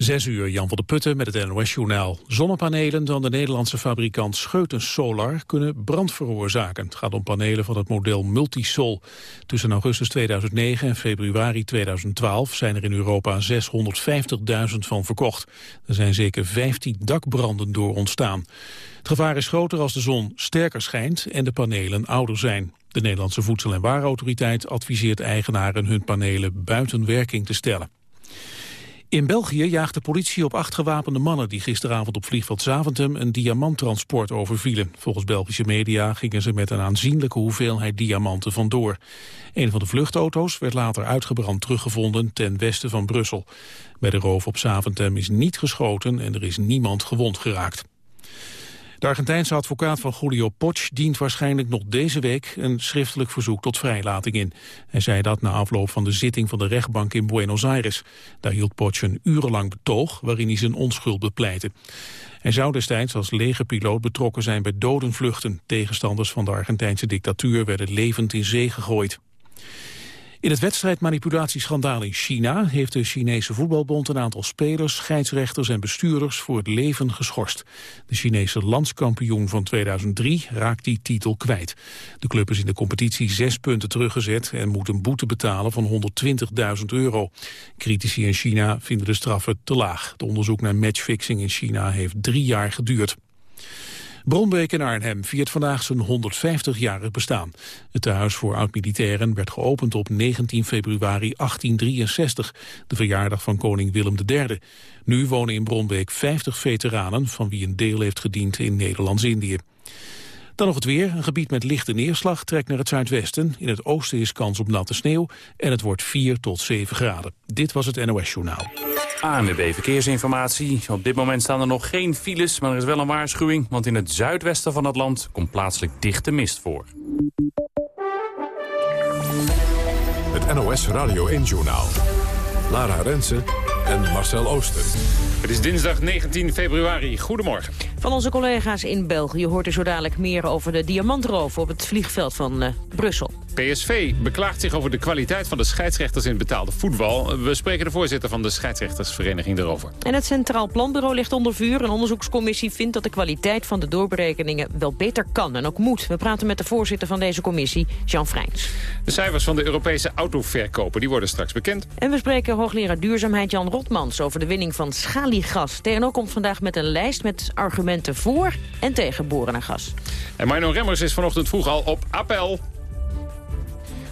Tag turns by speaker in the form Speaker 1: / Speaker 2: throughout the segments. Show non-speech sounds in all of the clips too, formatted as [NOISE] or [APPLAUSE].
Speaker 1: Zes uur, Jan van der Putten met het NOS-journaal. Zonnepanelen van de Nederlandse fabrikant Scheuten Solar kunnen brand veroorzaken. Het gaat om panelen van het model Multisol. Tussen augustus 2009 en februari 2012 zijn er in Europa 650.000 van verkocht. Er zijn zeker 15 dakbranden door ontstaan. Het gevaar is groter als de zon sterker schijnt en de panelen ouder zijn. De Nederlandse Voedsel- en Warenautoriteit adviseert eigenaren hun panelen buiten werking te stellen. In België jaagt de politie op acht gewapende mannen... die gisteravond op vliegveld Zaventem een diamanttransport overvielen. Volgens Belgische media gingen ze met een aanzienlijke hoeveelheid diamanten vandoor. Een van de vluchtauto's werd later uitgebrand teruggevonden ten westen van Brussel. Bij de roof op Zaventem is niet geschoten en er is niemand gewond geraakt. De Argentijnse advocaat van Julio Poch dient waarschijnlijk nog deze week een schriftelijk verzoek tot vrijlating in. Hij zei dat na afloop van de zitting van de rechtbank in Buenos Aires. Daar hield Poch een urenlang betoog waarin hij zijn onschuld bepleitte. Hij zou destijds als legerpiloot betrokken zijn bij dodenvluchten. Tegenstanders van de Argentijnse dictatuur werden levend in zee gegooid. In het wedstrijdmanipulatieschandaal in China heeft de Chinese voetbalbond een aantal spelers, scheidsrechters en bestuurders voor het leven geschorst. De Chinese landskampioen van 2003 raakt die titel kwijt. De club is in de competitie zes punten teruggezet en moet een boete betalen van 120.000 euro. Critici in China vinden de straffen te laag. Het onderzoek naar matchfixing in China heeft drie jaar geduurd. Bronbeek in Arnhem viert vandaag zijn 150-jarig bestaan. Het tehuis voor oud-militairen werd geopend op 19 februari 1863, de verjaardag van koning Willem III. Nu wonen in Bronbeek 50 veteranen, van wie een deel heeft gediend in Nederlands-Indië. Dan nog het weer. Een gebied met lichte neerslag trekt naar het zuidwesten. In het oosten is kans op natte sneeuw en het wordt 4 tot 7 graden. Dit was het NOS Journaal.
Speaker 2: ANWB Verkeersinformatie. Op dit moment staan er nog geen files, maar er is wel een waarschuwing... want in het zuidwesten van het land komt plaatselijk dichte mist voor.
Speaker 3: Het NOS Radio 1-journaal. Lara Rensen en Marcel Ooster.
Speaker 4: Het is dinsdag 19 februari. Goedemorgen.
Speaker 5: Van onze collega's in België hoort u zo dadelijk meer over de diamantroof op het vliegveld van uh, Brussel.
Speaker 4: PSV beklaagt zich over de kwaliteit van de scheidsrechters in betaalde voetbal. We spreken de voorzitter van de scheidsrechtersvereniging erover.
Speaker 5: En het Centraal Planbureau ligt onder vuur. Een onderzoekscommissie vindt dat de kwaliteit van de doorberekeningen wel beter kan en ook moet. We praten met de voorzitter van deze commissie, Jean Vrijns.
Speaker 4: De cijfers van de Europese autoverkopen die worden straks bekend.
Speaker 5: En we spreken hoogleraar duurzaamheid Jan Rotmans over de winning van schaliegas. TNO komt vandaag met een lijst met argumenten voor en tegen boren naar gas.
Speaker 4: En Mino Remmers is vanochtend vroeg al op appel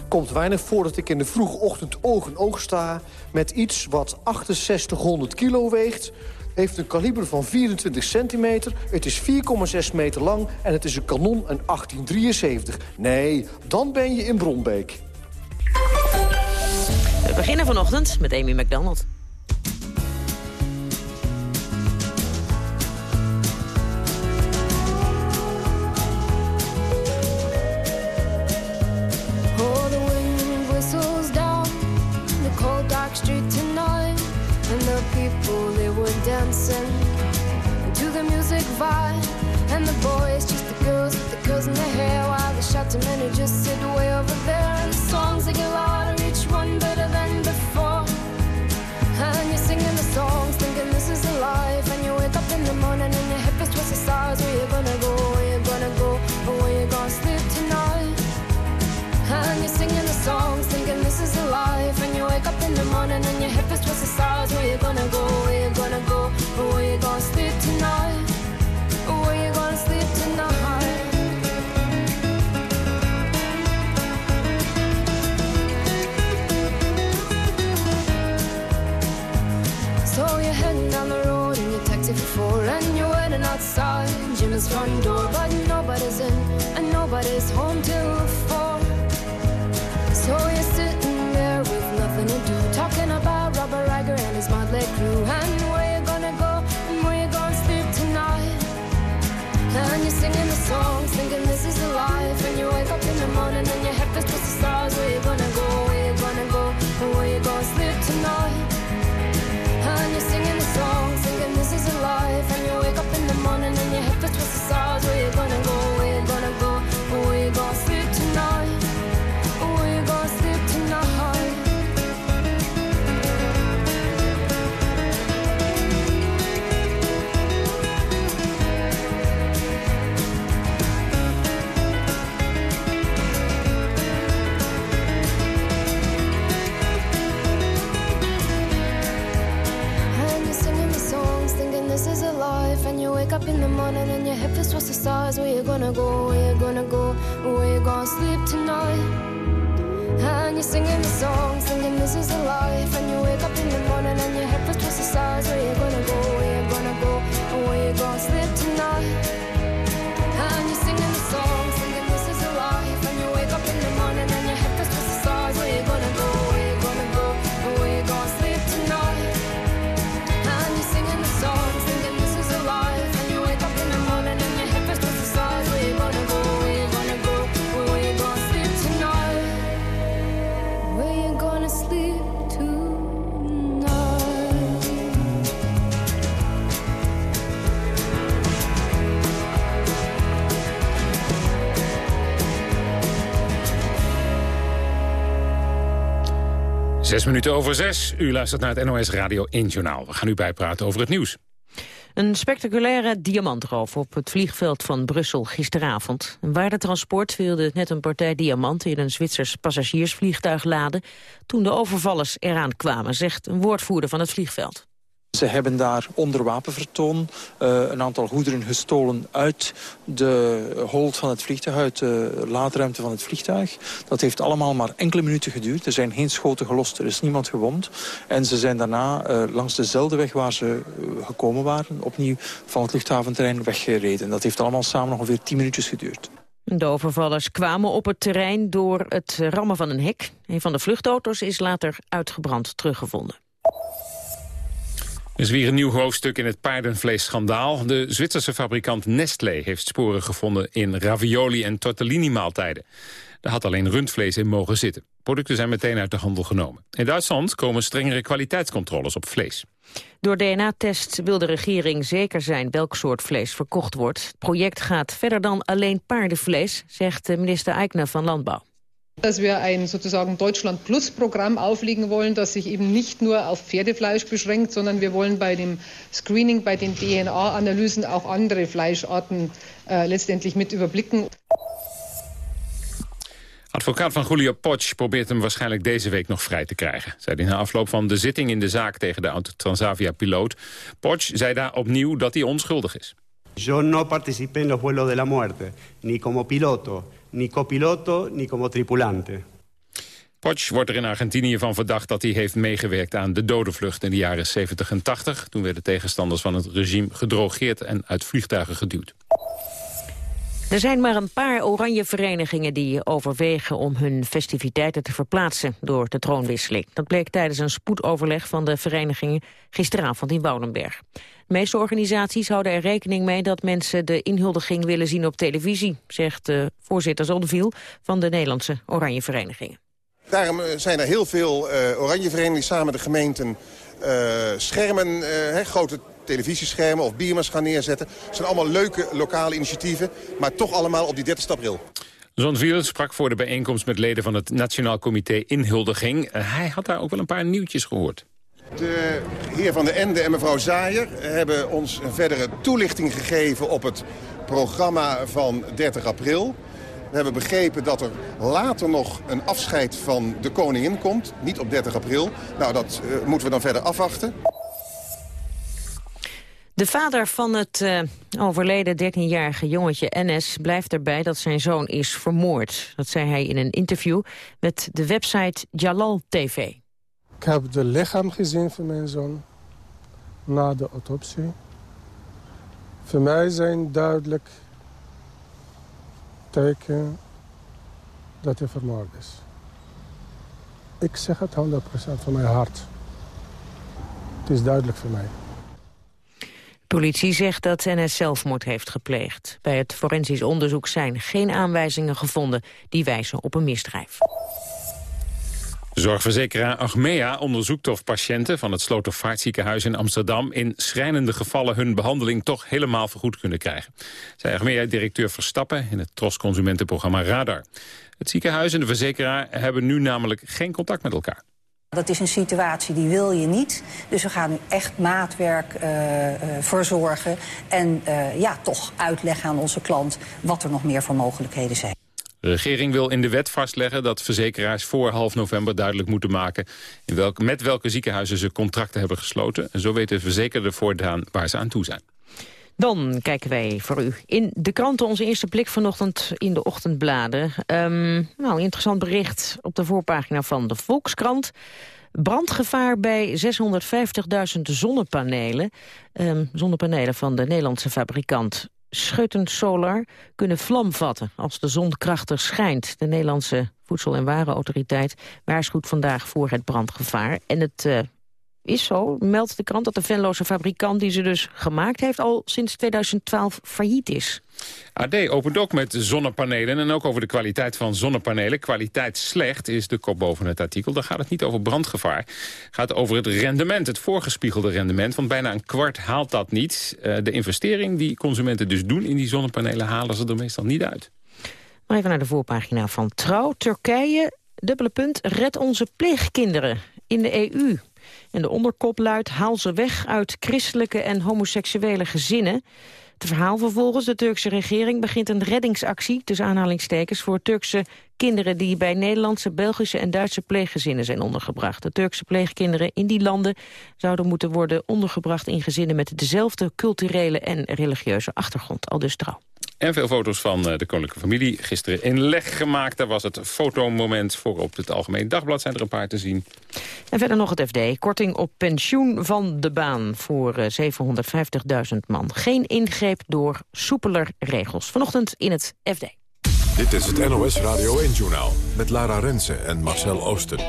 Speaker 6: komt weinig voor dat ik in de vroege ochtend oog in oog sta... met iets wat 6800 kilo weegt, heeft een kaliber van 24 centimeter... het is 4,6 meter lang en het is een kanon een 1873. Nee, dan ben je in Bronbeek.
Speaker 5: We beginnen vanochtend met Amy McDonald. Dancing to the music vibe. And the boys, just the girls with the curls in their hair. While the shot men who just sit way over there. And the songs they get louder, each one better Son gonna go? Where you gonna go? Where you gonna sleep tonight? And you're singing the song, thinking this is a life. And you wake up in the morning and your head feels twice the size. Where you
Speaker 4: Zes minuten over zes. U luistert naar het NOS Radio 1 Journaal. We gaan u bijpraten over het nieuws.
Speaker 7: Een spectaculaire diamantroof op het vliegveld van Brussel gisteravond. Een waardetransport wilde net een partij diamanten in een Zwitsers passagiersvliegtuig laden... toen de overvallers eraan kwamen, zegt een woordvoerder van het vliegveld.
Speaker 8: Ze hebben daar onder wapenvertoon uh, een aantal goederen gestolen uit de hold van het vliegtuig, uit de laadruimte van het vliegtuig. Dat heeft allemaal maar enkele minuten geduurd. Er zijn geen schoten gelost, er is niemand gewond. En ze zijn daarna uh, langs dezelfde weg waar ze uh, gekomen waren, opnieuw van het luchthaventerrein weggereden. Dat heeft allemaal samen ongeveer 10 minuutjes geduurd.
Speaker 7: De overvallers kwamen op het terrein door het rammen van een hek. Een van de vluchtauto's is later uitgebrand teruggevonden.
Speaker 4: Is weer een nieuw hoofdstuk in het paardenvleesschandaal. De Zwitserse fabrikant Nestlé heeft sporen gevonden in ravioli en tortellini-maaltijden. Daar had alleen rundvlees in mogen zitten. Producten zijn meteen uit de handel genomen. In Duitsland komen strengere kwaliteitscontroles op vlees.
Speaker 7: Door DNA-test wil de regering zeker zijn welk soort vlees verkocht wordt. Het project gaat verder dan alleen paardenvlees, zegt minister Eikner van Landbouw.
Speaker 9: Dass wir ein sozusagen Deutschland Plus Programm auflegen wollen, das sich eben nicht nur auf Pferdefleisch beschränkt, sondern wir wollen bei dem Screening, bei den DNA-Analysen auch andere Fleischarten äh, letztendlich mit überblicken.
Speaker 4: Advocaat van Julio Potsch probeert hem waarschijnlijk deze week nog vrij te krijgen. Zei hij na afloop van de zitting in de zaak tegen de Autotransavia-piloot. Potsch zei daar opnieuw dat hij onschuldig is.
Speaker 10: Yo no participé en los vuelos de la muerte, ni como piloto, ni copiloto, ni como tripulante.
Speaker 4: Potsch wordt er in Argentinië van verdacht dat hij heeft meegewerkt aan de dodenvlucht in de jaren 70 en 80. Toen werden tegenstanders van het regime gedrogeerd en uit vliegtuigen geduwd.
Speaker 7: Er zijn maar een paar oranje verenigingen die overwegen om hun festiviteiten te verplaatsen door de troonwisseling. Dat bleek tijdens een spoedoverleg van de verenigingen gisteravond in Woudenberg. De meeste organisaties houden er rekening mee dat mensen de inhuldiging willen zien op televisie, zegt de voorzitter Zonneviel van de Nederlandse oranje verenigingen.
Speaker 11: Daarom zijn er heel veel uh, oranje verenigingen samen met de gemeenten uh, schermen, uh, grote televisieschermen of biermas gaan neerzetten. Het zijn allemaal leuke lokale initiatieven, maar toch allemaal op die 30 april.
Speaker 4: Zonviel sprak voor de bijeenkomst met leden van het Nationaal Comité Inhuldiging. Hij had daar ook wel een paar nieuwtjes gehoord.
Speaker 11: De heer Van der Ende en mevrouw Zaaier hebben ons een verdere toelichting gegeven op het programma van 30 april. We hebben begrepen dat er later nog een afscheid van de koningin komt. Niet op 30 april. Nou, dat uh, moeten we dan verder afwachten.
Speaker 7: De vader van het uh, overleden 13-jarige jongetje NS blijft erbij dat zijn zoon is vermoord. Dat zei hij in een interview met de website Jalal TV.
Speaker 12: Ik heb de lichaam gezien van mijn zoon na de autopsie. Voor mij zijn duidelijk teken dat hij vermoord is. Ik zeg het 100% van mijn hart. Het is duidelijk voor mij.
Speaker 7: Politie zegt dat NS zelfmoord heeft gepleegd. Bij het forensisch onderzoek zijn geen aanwijzingen gevonden... die wijzen op een misdrijf.
Speaker 4: Zorgverzekeraar Achmea onderzoekt of patiënten van het Slotervaartziekenhuis in Amsterdam in schrijnende gevallen hun behandeling toch helemaal vergoed kunnen krijgen. Zei Achmea-directeur Verstappen in het Tros Consumentenprogramma Radar. Het ziekenhuis en de verzekeraar hebben nu namelijk geen contact met elkaar.
Speaker 13: Dat is een situatie die wil je niet. Dus we gaan nu echt maatwerk uh, uh, verzorgen. En uh, ja, toch uitleggen aan onze klant wat er nog meer voor mogelijkheden zijn.
Speaker 4: De regering wil in de wet vastleggen dat verzekeraars voor half november duidelijk moeten maken... Met welke ziekenhuizen ze contracten hebben gesloten. En zo weten verzekerden voortaan waar ze aan toe zijn.
Speaker 7: Dan kijken wij voor u in de kranten onze eerste blik vanochtend in de ochtendbladen. Um, nou, interessant bericht op de voorpagina van de Volkskrant. Brandgevaar bij 650.000 zonnepanelen. Um, zonnepanelen van de Nederlandse fabrikant Scheuten Solar kunnen vlam vatten als de zon krachtig schijnt. De Nederlandse Voedsel- en Warenautoriteit waarschuwt vandaag voor het brandgevaar. En het uh, is zo, meldt de krant, dat de Venloze fabrikant die ze dus gemaakt heeft... al sinds 2012 failliet is.
Speaker 4: AD opent ook met zonnepanelen en ook over de kwaliteit van zonnepanelen. Kwaliteit slecht is de kop boven het artikel. Dan gaat het niet over brandgevaar. Het gaat over het rendement, het voorgespiegelde rendement. Want bijna een kwart haalt dat niet. Uh, de investering die consumenten dus doen in die zonnepanelen... halen ze er meestal niet uit.
Speaker 7: Maar even naar de voorpagina van Trouw. Turkije, dubbele punt, red onze pleegkinderen in de EU. En de onderkop luidt haal ze weg uit christelijke en homoseksuele gezinnen. Het verhaal vervolgens, de Turkse regering begint een reddingsactie... tussen aanhalingstekens voor Turkse kinderen... die bij Nederlandse, Belgische en Duitse pleeggezinnen zijn ondergebracht. De Turkse pleegkinderen in die landen zouden moeten worden ondergebracht... in gezinnen met dezelfde culturele en religieuze achtergrond. Al dus trouw.
Speaker 4: En veel foto's van eh, de koninklijke familie. Gisteren in leg gemaakt. Daar was het fotomoment voor op het Algemeen Dagblad. Zijn er een paar te zien.
Speaker 7: En verder nog het FD. Korting op pensioen van de baan voor 750.000 eh, man. Geen ingreep door soepeler regels. Vanochtend in het FD.
Speaker 3: Dit is het NOS Radio 1-journaal met Lara Rensen en Marcel Oosten.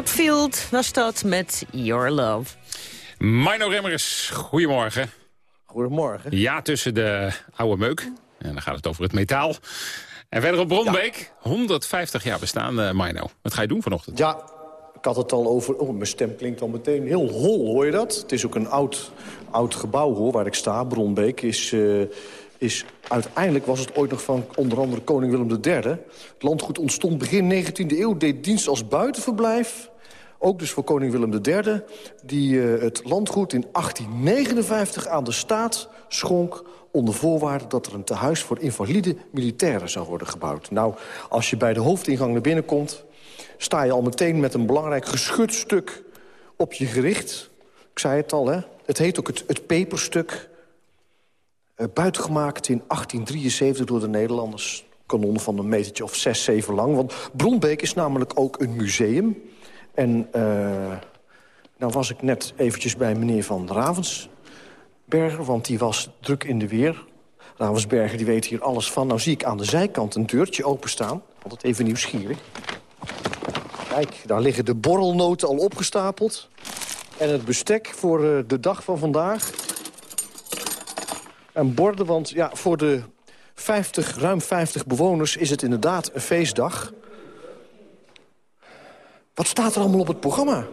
Speaker 7: Outfield was dat met Your Love.
Speaker 4: Mino Remmers, goedemorgen.
Speaker 14: Goedemorgen.
Speaker 4: Ja, tussen de oude meuk. En dan gaat het over het metaal. En verder op Bronbeek, 150 jaar bestaan, uh, Mino. Wat ga je doen vanochtend?
Speaker 14: Ja, ik had het al over... Oh, mijn stem klinkt al meteen heel hol, hoor je dat? Het is ook een oud, oud gebouw, hoor, waar ik sta. Bronbeek is... Uh, is uiteindelijk was het ooit nog van onder andere koning Willem III. Het landgoed ontstond begin 19e eeuw, deed dienst als buitenverblijf. Ook dus voor koning Willem III, die uh, het landgoed in 1859 aan de staat schonk onder voorwaarde dat er een tehuis voor invalide militairen zou worden gebouwd. Nou, als je bij de hoofdingang naar binnen komt... sta je al meteen met een belangrijk geschutstuk op je gericht. Ik zei het al, hè? Het heet ook het, het peperstuk. Uh, buitengemaakt in 1873 door de Nederlanders. Kanon van een metertje of zes, zeven lang. Want Bronbeek is namelijk ook een museum. En uh, nou was ik net eventjes bij meneer Van Ravensberger... want die was druk in de weer. Ravensberger die weet hier alles van. Nou zie ik aan de zijkant een deurtje openstaan. Altijd even nieuwsgierig. Kijk, daar liggen de borrelnoten al opgestapeld. En het bestek voor uh, de dag van vandaag. En borden, want ja, voor de 50, ruim 50 bewoners is het inderdaad een feestdag. Wat staat er allemaal op het programma?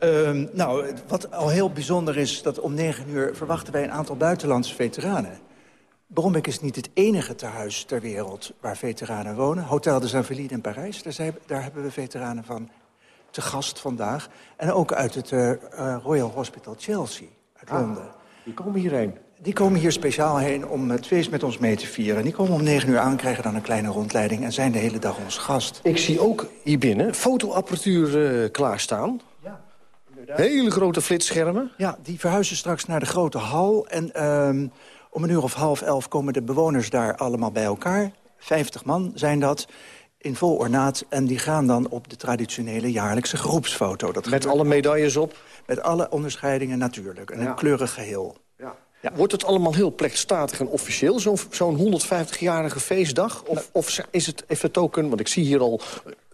Speaker 15: Uh, nou, wat al heel bijzonder is, dat om 9 uur verwachten wij een aantal buitenlandse veteranen. Brombeek is niet het enige tehuis ter wereld waar veteranen wonen. Hotel de Invalides in Parijs, daar, zijn, daar, hebben we veteranen van te gast vandaag. En ook uit het uh, Royal Hospital Chelsea, uit ah, Londen.
Speaker 14: Die komen hierheen?
Speaker 15: Die komen hier speciaal heen om het feest met ons mee te vieren. Die komen om 9 uur aan, krijgen dan een kleine rondleiding... en zijn de hele dag ons gast.
Speaker 14: Ik zie ook hier binnen fotoapparatuur uh, klaarstaan. Ja, inderdaad. Hele grote flitsschermen.
Speaker 15: Ja, die verhuizen straks naar de grote hal. En um, om een uur of half elf komen de bewoners daar allemaal bij elkaar. 50 man zijn dat in vol ornaat. En die gaan dan op de traditionele jaarlijkse groepsfoto.
Speaker 14: Dat met alle medailles op?
Speaker 15: Met alle onderscheidingen natuurlijk. En ja. een kleurig geheel.
Speaker 14: Ja. Wordt het allemaal heel plechstatig en officieel, zo'n zo'n 150-jarige feestdag? Of, nou, of is het even token, want ik zie hier al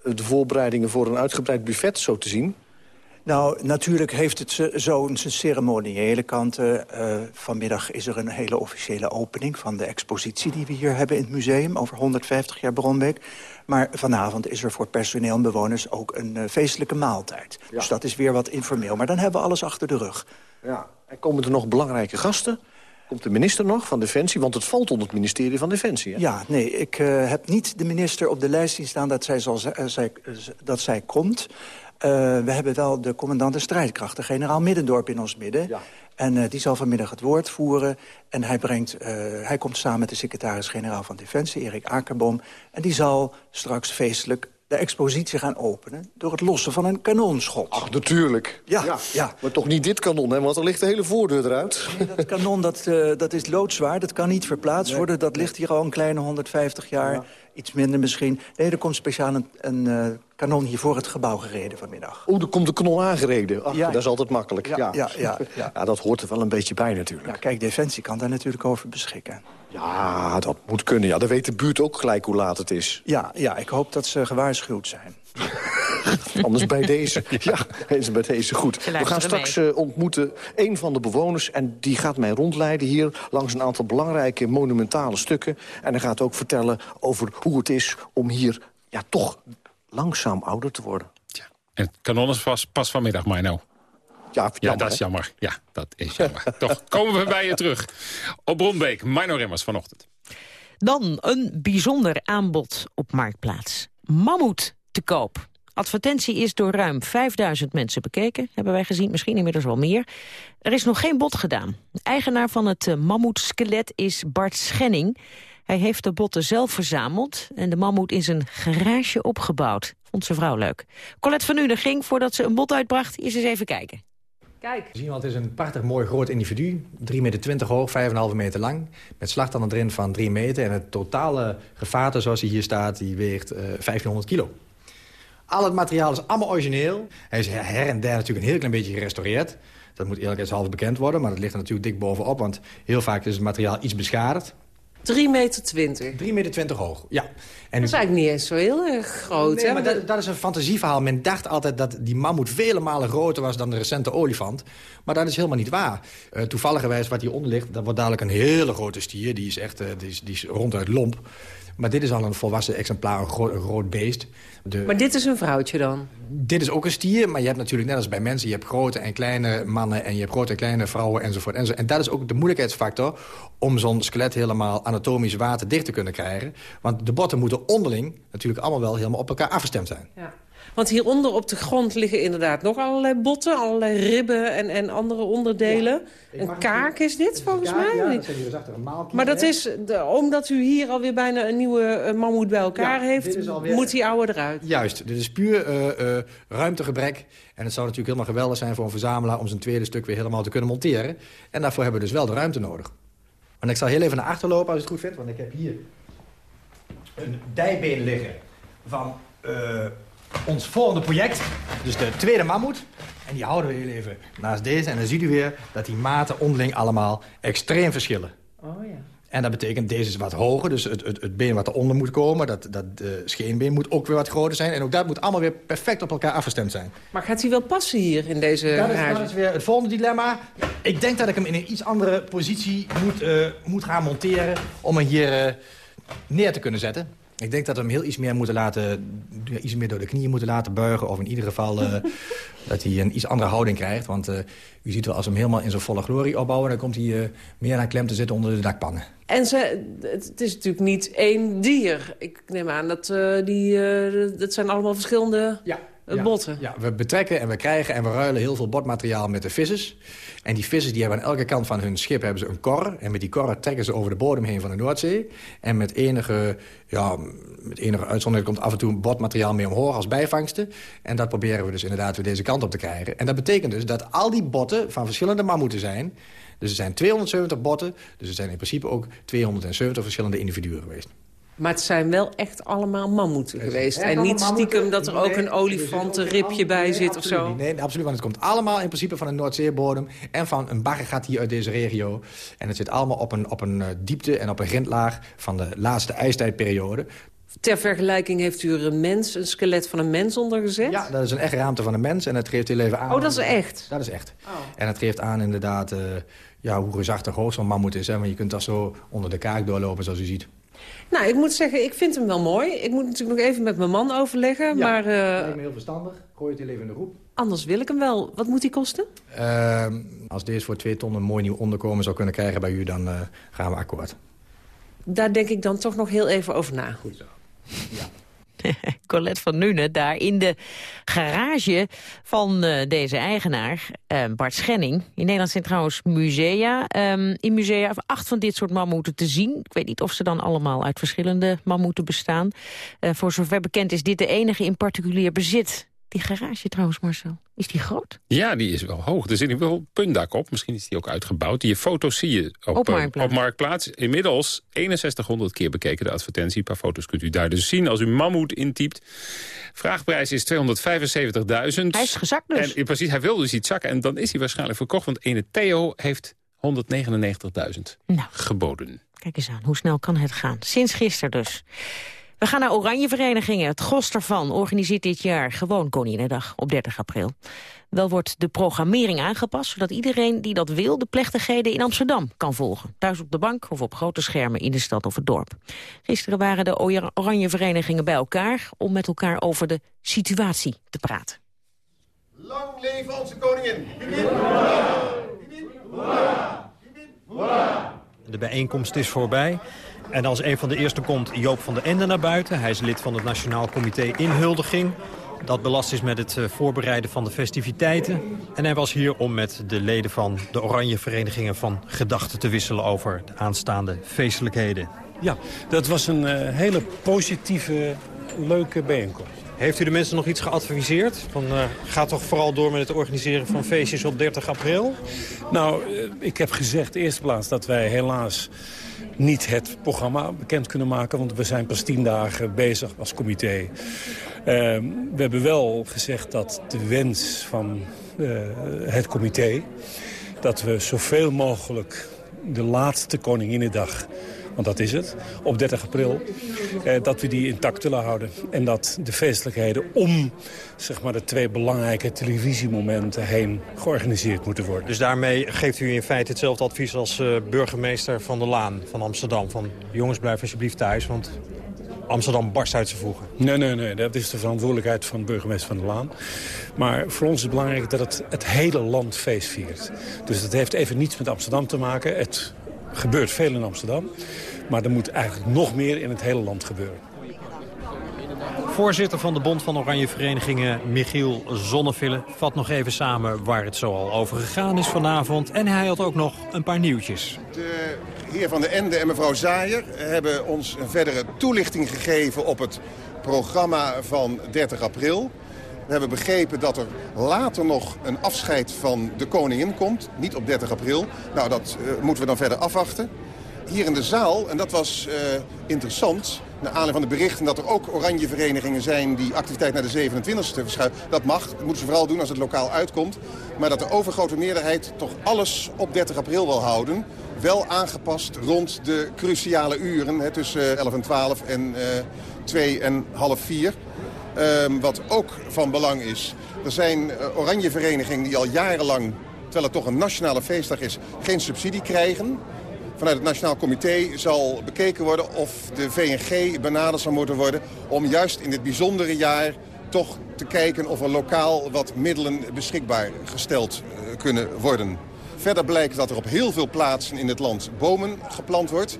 Speaker 14: eh, de voorbereidingen voor een uitgebreid buffet zo te zien.
Speaker 15: Nou, natuurlijk heeft het zo'n ceremoniële kanten. Uh, vanmiddag is er een hele officiële opening van de expositie... die we hier hebben in het museum over 150 jaar Bronbeek. Maar vanavond is er voor personeel en bewoners ook een uh, feestelijke maaltijd. Ja. Dus dat is weer wat informeel. Maar dan hebben we alles achter de rug.
Speaker 14: Ja. En komen er nog belangrijke gasten? Komt de minister nog van Defensie? Want het valt onder het ministerie van Defensie. Hè?
Speaker 15: Ja, nee, ik uh, heb niet de minister op de lijst zien staan dat zij, zal, uh, zij, uh, dat zij komt. we hebben wel de commandant de strijdkrachten, generaal Middendorp in ons midden. Ja. En die zal vanmiddag het woord voeren. En hij, brengt, hij komt samen met de secretaris-generaal van Defensie, Erik Akerboom. En die zal straks feestelijk de expositie gaan openen... door het lossen van een kanonschot.
Speaker 14: Ach, natuurlijk. Ja, ja. ja. Maar toch niet dit kanon, hè? want er ligt de hele voordeur eruit.
Speaker 15: Nee, dat kanon dat, uh, dat is loodzwaar, dat kan niet verplaatst nee. worden. Dat ligt hier al een kleine 150 jaar, ja. Iets minder misschien. Nee, er komt speciaal een, een uh, kanon hier voor het gebouw gereden vanmiddag.
Speaker 14: Oeh, er komt een kanon aangereden. Ach, ja. dat is altijd makkelijk. Ja,
Speaker 15: ja. Ja, ja, ja.
Speaker 14: ja, dat hoort er wel een beetje bij natuurlijk.
Speaker 15: Ja, kijk, Defensie kan daar natuurlijk over beschikken.
Speaker 14: Ja, dat moet kunnen. Ja, dan weet de buurt ook gelijk hoe laat het is.
Speaker 15: Ja, ja ik hoop dat ze gewaarschuwd zijn. [LAUGHS] [LAUGHS]
Speaker 14: Anders bij deze. [LAUGHS] Ja, is bij deze goed. We gaan straks uh, ontmoeten een van de bewoners... en die gaat mij rondleiden hier langs een aantal belangrijke monumentale stukken. En hij gaat ook vertellen over hoe het is om hier ja, toch langzaam ouder te worden.
Speaker 4: Ja. En het kanon is pas, pas vanmiddag, maar nou.
Speaker 14: Ja, jammer,
Speaker 4: ja, dat is jammer. Ja, dat is jammer. Toch komen we bij je terug. Op Bronbeek, Mino Remmers vanochtend.
Speaker 7: Dan een bijzonder aanbod op Marktplaats. Mammoet te koop. Advertentie is door ruim 5000 mensen bekeken, hebben wij gezien, misschien inmiddels wel meer. Er is nog geen bod gedaan. De eigenaar van het uh, mammoetskelet is Bart Schenning. Hij heeft de botten zelf verzameld en de mammoet in zijn garage opgebouwd. Vond zijn vrouw leuk. Colette van Uden ging, voordat ze een bot uitbracht, eens eens even kijken.
Speaker 16: Kijk. We zien, want het is een prachtig mooi groot individu. 3,20 meter hoog, 5,5 meter lang. Met slagtanden erin van 3 meter. En het totale gevaarte, zoals hij hier staat, die weegt uh, 1500 kilo. Al het materiaal is allemaal origineel. Hij is her en der natuurlijk een heel klein beetje gerestaureerd. Dat moet eerlijkheidshalve bekend worden, maar dat ligt er natuurlijk dik bovenop. Want heel vaak is het materiaal iets beschadigd.
Speaker 17: 3 meter 20.
Speaker 16: 3 meter 20 hoog, ja.
Speaker 17: En dat is eigenlijk niet eens zo heel erg groot.
Speaker 16: Nee,
Speaker 17: hè?
Speaker 16: maar dat, dat is een fantasieverhaal. Men dacht altijd dat die mammoet vele malen groter was dan de recente olifant. Maar dat is helemaal niet waar. Uh, toevalligerwijs wat hieronder ligt, dat wordt dadelijk een hele grote stier. Die is echt uh, die is, die is ronduit lomp. Maar dit is al een volwassen exemplaar, een groot, een groot beest.
Speaker 17: De... Maar dit is een vrouwtje dan?
Speaker 16: Dit is ook een stier, maar je hebt natuurlijk net als bij mensen... je hebt grote en kleine mannen en je hebt grote en kleine vrouwen enzovoort. enzovoort. En dat is ook de moeilijkheidsfactor om zo'n skelet helemaal anatomisch waterdicht te kunnen krijgen. Want de botten moeten onderling natuurlijk allemaal wel helemaal op elkaar afgestemd zijn.
Speaker 17: Ja. Want hieronder op de grond liggen inderdaad nog allerlei botten, allerlei ribben en, en andere onderdelen. Ja, een kaak is dit volgens
Speaker 16: kaak,
Speaker 17: mij?
Speaker 16: Ja, dat zijn hier achter een maaltje.
Speaker 17: Maar dat is, de, omdat u hier alweer bijna een nieuwe uh, mammoet bij elkaar ja, heeft, alweer, moet die oude eruit.
Speaker 16: Juist, dit is puur uh, uh, ruimtegebrek. En het zou natuurlijk helemaal geweldig zijn voor een verzamelaar... om zijn tweede stuk weer helemaal te kunnen monteren. En daarvoor hebben we dus wel de ruimte nodig. En ik zal heel even naar achter lopen als je het goed vindt. Want ik heb hier een dijbeen liggen van ons volgende project. Dus de tweede mammoet. En die houden we heel even naast deze. En dan ziet u weer dat die maten onderling allemaal extreem verschillen.
Speaker 17: Oh ja.
Speaker 16: En dat betekent, deze is wat hoger, dus het, het, het been wat eronder moet komen... dat, dat uh, scheenbeen moet ook weer wat groter zijn. En ook dat moet allemaal weer perfect op elkaar afgestemd zijn.
Speaker 17: Maar gaat hij wel passen hier in deze
Speaker 16: dat is, dat is weer het volgende dilemma. Ik denk dat ik hem in een iets andere positie moet, uh, moet gaan monteren... om hem hier uh, neer te kunnen zetten. Ik denk dat we hem heel iets meer moeten laten, iets meer door de knieën moeten laten buigen. Of in ieder geval uh, [LAUGHS] dat hij een iets andere houding krijgt. Want uh, u ziet wel, als we hem helemaal in zijn volle glorie opbouwen... dan komt hij uh, meer aan klem te zitten onder de dakpannen.
Speaker 17: En ze, het is natuurlijk niet één dier. Ik neem aan dat die, dat zijn allemaal verschillende...
Speaker 16: Ja.
Speaker 17: Ja, botten.
Speaker 16: Ja, we betrekken en we krijgen en we ruilen heel veel botmateriaal met de vissers. En die vissers die hebben aan elke kant van hun schip hebben ze een kor. En met die korren trekken ze over de bodem heen van de Noordzee. En met enige, ja, met enige uitzondering komt af en toe botmateriaal mee omhoog als bijvangsten. En dat proberen we dus inderdaad weer deze kant op te krijgen. En dat betekent dus dat al die botten van verschillende mammoeten zijn. Dus er zijn 270 botten. Dus er zijn in principe ook 270 verschillende individuen geweest.
Speaker 17: Maar het zijn wel echt allemaal mammoeten geweest. En niet stiekem dat er ook een olifantenribje bij zit of zo.
Speaker 16: Nee, absoluut. Want het komt allemaal in principe van een Noordzeebodem... en van een baggergat hier uit deze regio. En het zit allemaal op een, op een diepte en op een grindlaag... van de laatste ijstijdperiode.
Speaker 17: Ter vergelijking heeft u er een mens, een skelet van een mens onder gezet?
Speaker 16: Ja, dat is een echt raamte van een mens. En het geeft heel even aan...
Speaker 17: Oh, dat is echt?
Speaker 16: Dat is echt. Oh. En het geeft aan inderdaad uh, ja, hoe reusachtig hoog zo'n mammoet is. Hè? Want je kunt daar zo onder de kaak doorlopen, zoals u ziet.
Speaker 17: Nou, ik moet zeggen, ik vind hem wel mooi. Ik moet natuurlijk nog even met mijn man overleggen.
Speaker 16: Ja,
Speaker 17: maar, uh,
Speaker 16: lijkt me heel verstandig. Gooi het heel even in de groep.
Speaker 17: Anders wil ik hem wel. Wat moet die kosten?
Speaker 16: Uh, als deze voor twee ton een mooi nieuw onderkomen zou kunnen krijgen bij u... dan uh, gaan we akkoord.
Speaker 17: Daar denk ik dan toch nog heel even over na.
Speaker 16: Goed zo. Ja. [LAUGHS]
Speaker 7: Colette van Nuenen, daar in de garage van uh, deze eigenaar, uh, Bart Schenning. In Nederland zijn trouwens musea. Um, in musea acht van dit soort mammoeten te zien. Ik weet niet of ze dan allemaal uit verschillende mammoeten bestaan. Uh, voor zover bekend is dit de enige in particulier bezit. Die garage trouwens, Marcel, is die groot?
Speaker 4: Ja, die is wel hoog. Er zit wel een puntdak op. Misschien is die ook uitgebouwd. Die foto's zie je op,
Speaker 7: op, Marktplaats.
Speaker 4: op Marktplaats. Inmiddels 6100 keer bekeken de advertentie. Een paar foto's kunt u daar dus zien als u mammoet intypt. Vraagprijs is 275.000.
Speaker 7: Hij is gezakt dus.
Speaker 4: En precies, hij wil dus iets zakken. En dan is hij waarschijnlijk verkocht. Want ene Theo heeft 199.000 nou, geboden.
Speaker 7: Kijk eens aan, hoe snel kan het gaan? Sinds gisteren dus. We gaan naar Oranje Verenigingen. Het gros daarvan organiseert dit jaar gewoon Koninginnedag op 30 april. Wel wordt de programmering aangepast, zodat iedereen die dat wil... de plechtigheden in Amsterdam kan volgen. Thuis op de bank of op grote schermen in de stad of het dorp. Gisteren waren de Oranje Verenigingen bij elkaar... om met elkaar over de situatie te praten.
Speaker 11: Lang leven onze koningin!
Speaker 18: De bijeenkomst is voorbij. En als een van de eerste komt Joop van der Ende naar buiten. Hij is lid van het Nationaal Comité Inhuldiging. Dat belast is met het voorbereiden van de festiviteiten. En hij was hier om met de leden van de Oranje Verenigingen van gedachten te wisselen over de aanstaande feestelijkheden.
Speaker 19: Ja, dat was een uh, hele positieve, leuke bijeenkomst.
Speaker 18: Heeft u de mensen nog iets geadviseerd? Van, uh, ga toch vooral door met het organiseren van feestjes op 30 april?
Speaker 19: Nou, uh, ik heb gezegd eerst plaats dat wij helaas niet het programma bekend kunnen maken. Want we zijn pas tien dagen bezig als comité. Uh, we hebben wel gezegd dat de wens van uh, het comité... dat we zoveel mogelijk de laatste Koninginnedag want dat is het, op 30 april, eh, dat we die intact willen houden. En dat de feestelijkheden om zeg maar, de twee belangrijke televisiemomenten heen georganiseerd moeten worden.
Speaker 18: Dus daarmee geeft u in feite hetzelfde advies als uh, burgemeester van de Laan van Amsterdam. Van jongens, blijf alsjeblieft thuis, want Amsterdam barst uit zijn voegen.
Speaker 19: Nee, nee, nee. Dat is de verantwoordelijkheid van burgemeester van de Laan. Maar voor ons is het belangrijk dat het het hele land feest viert. Dus dat heeft even niets met Amsterdam te maken. Het gebeurt veel in Amsterdam. Maar er moet eigenlijk nog meer in het hele land gebeuren.
Speaker 18: Voorzitter van de Bond van Oranje Verenigingen, Michiel Zonneville... vat nog even samen waar het zoal over gegaan is vanavond. En hij had ook nog een paar nieuwtjes.
Speaker 11: De heer Van de Ende en mevrouw Zaaier hebben ons een verdere toelichting gegeven... op het programma van 30 april. We hebben begrepen dat er later nog een afscheid van de koningin komt. Niet op 30 april. Nou, dat uh, moeten we dan verder afwachten. Hier in de zaal, en dat was uh, interessant... naar aanleiding van de berichten dat er ook oranje verenigingen zijn... die activiteit naar de 27e verschuiven. Dat mag, dat moeten ze vooral doen als het lokaal uitkomt. Maar dat de overgrote meerderheid toch alles op 30 april wil houden. Wel aangepast rond de cruciale uren, hè, tussen 11 en 12 en uh, 2 en half 4... Um, wat ook van belang is. Er zijn uh, oranje verenigingen die al jarenlang, terwijl het toch een nationale feestdag is, geen subsidie krijgen. Vanuit het Nationaal Comité zal bekeken worden of de VNG benaderd zou moeten worden... om juist in dit bijzondere jaar toch te kijken of er lokaal wat middelen beschikbaar gesteld uh, kunnen worden. Verder blijkt dat er op heel veel plaatsen in het land bomen geplant wordt.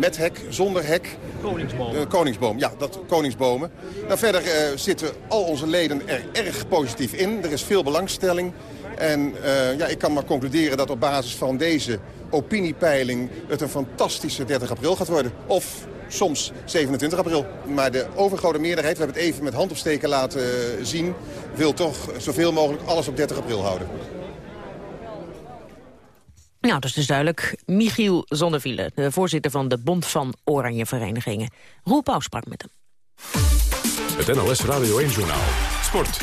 Speaker 11: Met hek, zonder hek.
Speaker 18: Koningsbomen.
Speaker 11: Uh, koningsboom, ja, dat koningsbomen. Nou, verder uh, zitten al onze leden er erg positief in. Er is veel belangstelling. En uh, ja, ik kan maar concluderen dat op basis van deze opiniepeiling... het een fantastische 30 april gaat worden. Of soms 27 april. Maar de overgrote meerderheid, we hebben het even met handopsteken laten zien... wil toch zoveel mogelijk alles op 30 april houden.
Speaker 7: Nou, dat is dus duidelijk. Michiel Zonneviele, de voorzitter van de Bond van Oranje Verenigingen. Roel Pauw sprak met hem.
Speaker 3: Het NLS Radio 1-journaal. Sport.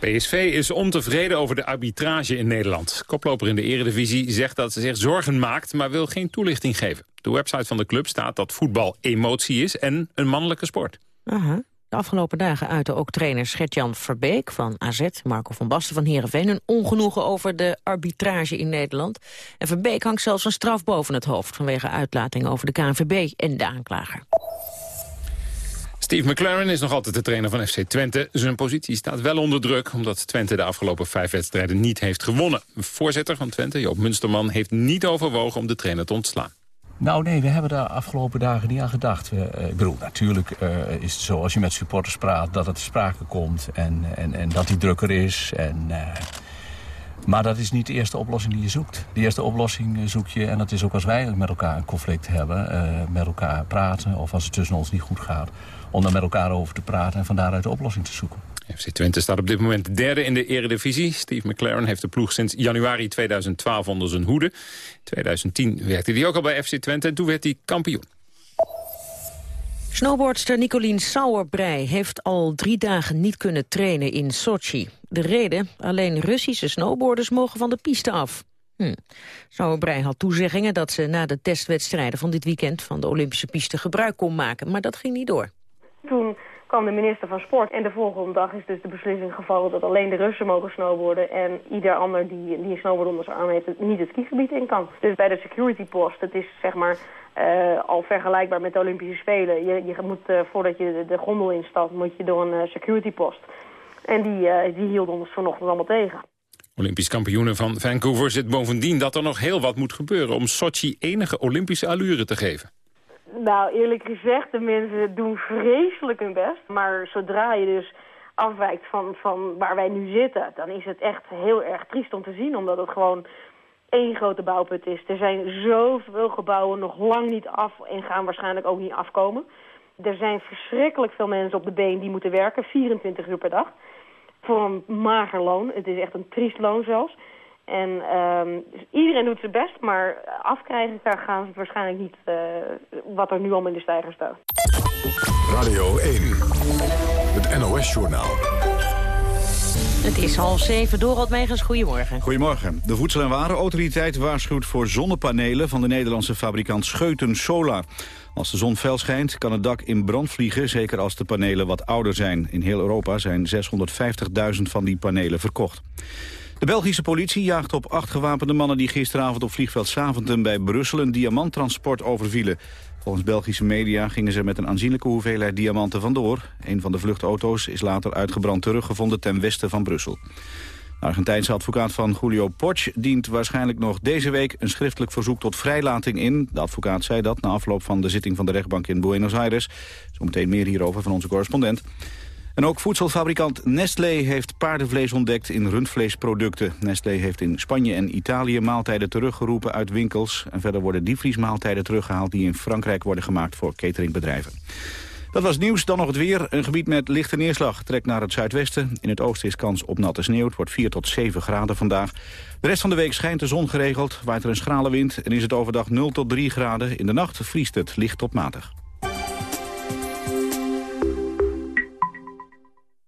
Speaker 4: PSV is ontevreden over de arbitrage in Nederland. Koploper in de eredivisie zegt dat ze zich zorgen maakt... maar wil geen toelichting geven. De website van de club staat dat voetbal emotie is en een mannelijke sport.
Speaker 7: Aha. De afgelopen dagen uiten ook trainers Gert-Jan Verbeek van AZ... Marco van Basten van Heerenveen hun ongenoegen over de arbitrage in Nederland. En Verbeek hangt zelfs een straf boven het hoofd... vanwege uitlatingen over de KNVB en de aanklager.
Speaker 4: Steve McLaren is nog altijd de trainer van FC Twente. Zijn positie staat wel onder druk... omdat Twente de afgelopen vijf wedstrijden niet heeft gewonnen. Voorzitter van Twente, Joop Munsterman, heeft niet overwogen... om de trainer te ontslaan.
Speaker 20: Nou nee, we hebben daar afgelopen dagen niet aan gedacht. We, uh, ik bedoel, natuurlijk uh, is het zo als je met supporters praat dat het ter sprake komt en, en, en dat die drukker is. En, uh, maar dat is niet de eerste oplossing die je zoekt. De eerste oplossing zoek je, en dat is ook als wij met elkaar een conflict hebben, met elkaar praten of als het tussen ons niet goed gaat, om daar met elkaar over te praten en van daaruit de oplossing te zoeken.
Speaker 4: FC Twente staat op dit moment derde in de eredivisie. Steve McLaren heeft de ploeg sinds januari 2012 onder zijn hoede. In 2010 werkte hij ook al bij FC Twente en toen werd hij kampioen.
Speaker 7: Snowboardster Nicolien Sauerbrei heeft al drie dagen niet kunnen trainen in Sochi. De reden? Alleen Russische snowboarders mogen van de piste af. Hm. Sauerbrei had toezeggingen dat ze na de testwedstrijden van dit weekend... van de Olympische piste gebruik kon maken, maar dat ging niet door.
Speaker 21: Toen kwam de minister van Sport. En de volgende dag is dus de beslissing gevallen dat alleen de Russen mogen snowboarden. En ieder ander die, die een snowboard onder zijn arm heeft, niet het skigebied in kan. Dus bij de security post, het is zeg maar uh, al vergelijkbaar met de Olympische Spelen. Je, je moet, uh, voordat je de, de gondel instapt, moet je door een uh, security post. En die, die hielden ons vanochtend allemaal tegen.
Speaker 4: Olympisch kampioenen van Vancouver zit bovendien dat er nog heel wat moet gebeuren... om Sochi enige Olympische allure te geven.
Speaker 21: Nou, eerlijk gezegd, de mensen doen vreselijk hun best. Maar zodra je dus afwijkt van, van waar wij nu zitten... dan is het echt heel erg triest om te zien, omdat het gewoon één grote bouwput is. Er zijn zoveel gebouwen nog lang niet af en gaan waarschijnlijk ook niet afkomen. Er zijn verschrikkelijk veel mensen op de been die moeten werken, 24 uur per dag. Voor een mager loon. Het is echt een triest loon zelfs. En um, dus iedereen doet zijn best, maar afkrijgen daar gaan ze waarschijnlijk niet uh, wat er nu al in de stijger staat.
Speaker 3: Radio 1, het NOS-journaal.
Speaker 7: Het is half zeven. Dorot Megens, goedemorgen.
Speaker 22: Goedemorgen. De Voedsel- en Warenautoriteit waarschuwt voor zonnepanelen... van de Nederlandse fabrikant Scheuten Solar. Als de zon fel schijnt, kan het dak in brand vliegen... zeker als de panelen wat ouder zijn. In heel Europa zijn 650.000 van die panelen verkocht. De Belgische politie jaagt op acht gewapende mannen... die gisteravond op vliegveld Saventem bij Brussel een diamanttransport overvielen. Volgens Belgische media gingen ze met een aanzienlijke hoeveelheid diamanten vandoor. Een van de vluchtauto's is later uitgebrand teruggevonden ten westen van Brussel. De Argentijnse advocaat van Julio Poch dient waarschijnlijk nog deze week een schriftelijk verzoek tot vrijlating in. De advocaat zei dat na afloop van de zitting van de rechtbank in Buenos Aires. Zometeen meer hierover van onze correspondent. En ook voedselfabrikant Nestlé heeft paardenvlees ontdekt in rundvleesproducten. Nestlé heeft in Spanje en Italië maaltijden teruggeroepen uit winkels. En verder worden diepvriesmaaltijden teruggehaald die in Frankrijk worden gemaakt voor cateringbedrijven. Dat was nieuws, dan nog het weer. Een gebied met lichte neerslag trekt naar het zuidwesten. In het oosten is kans op natte sneeuw. Het wordt 4 tot 7 graden vandaag. De rest van de week schijnt de zon geregeld, waait er een schrale wind... en is het overdag 0 tot 3 graden. In de nacht vriest het licht tot matig.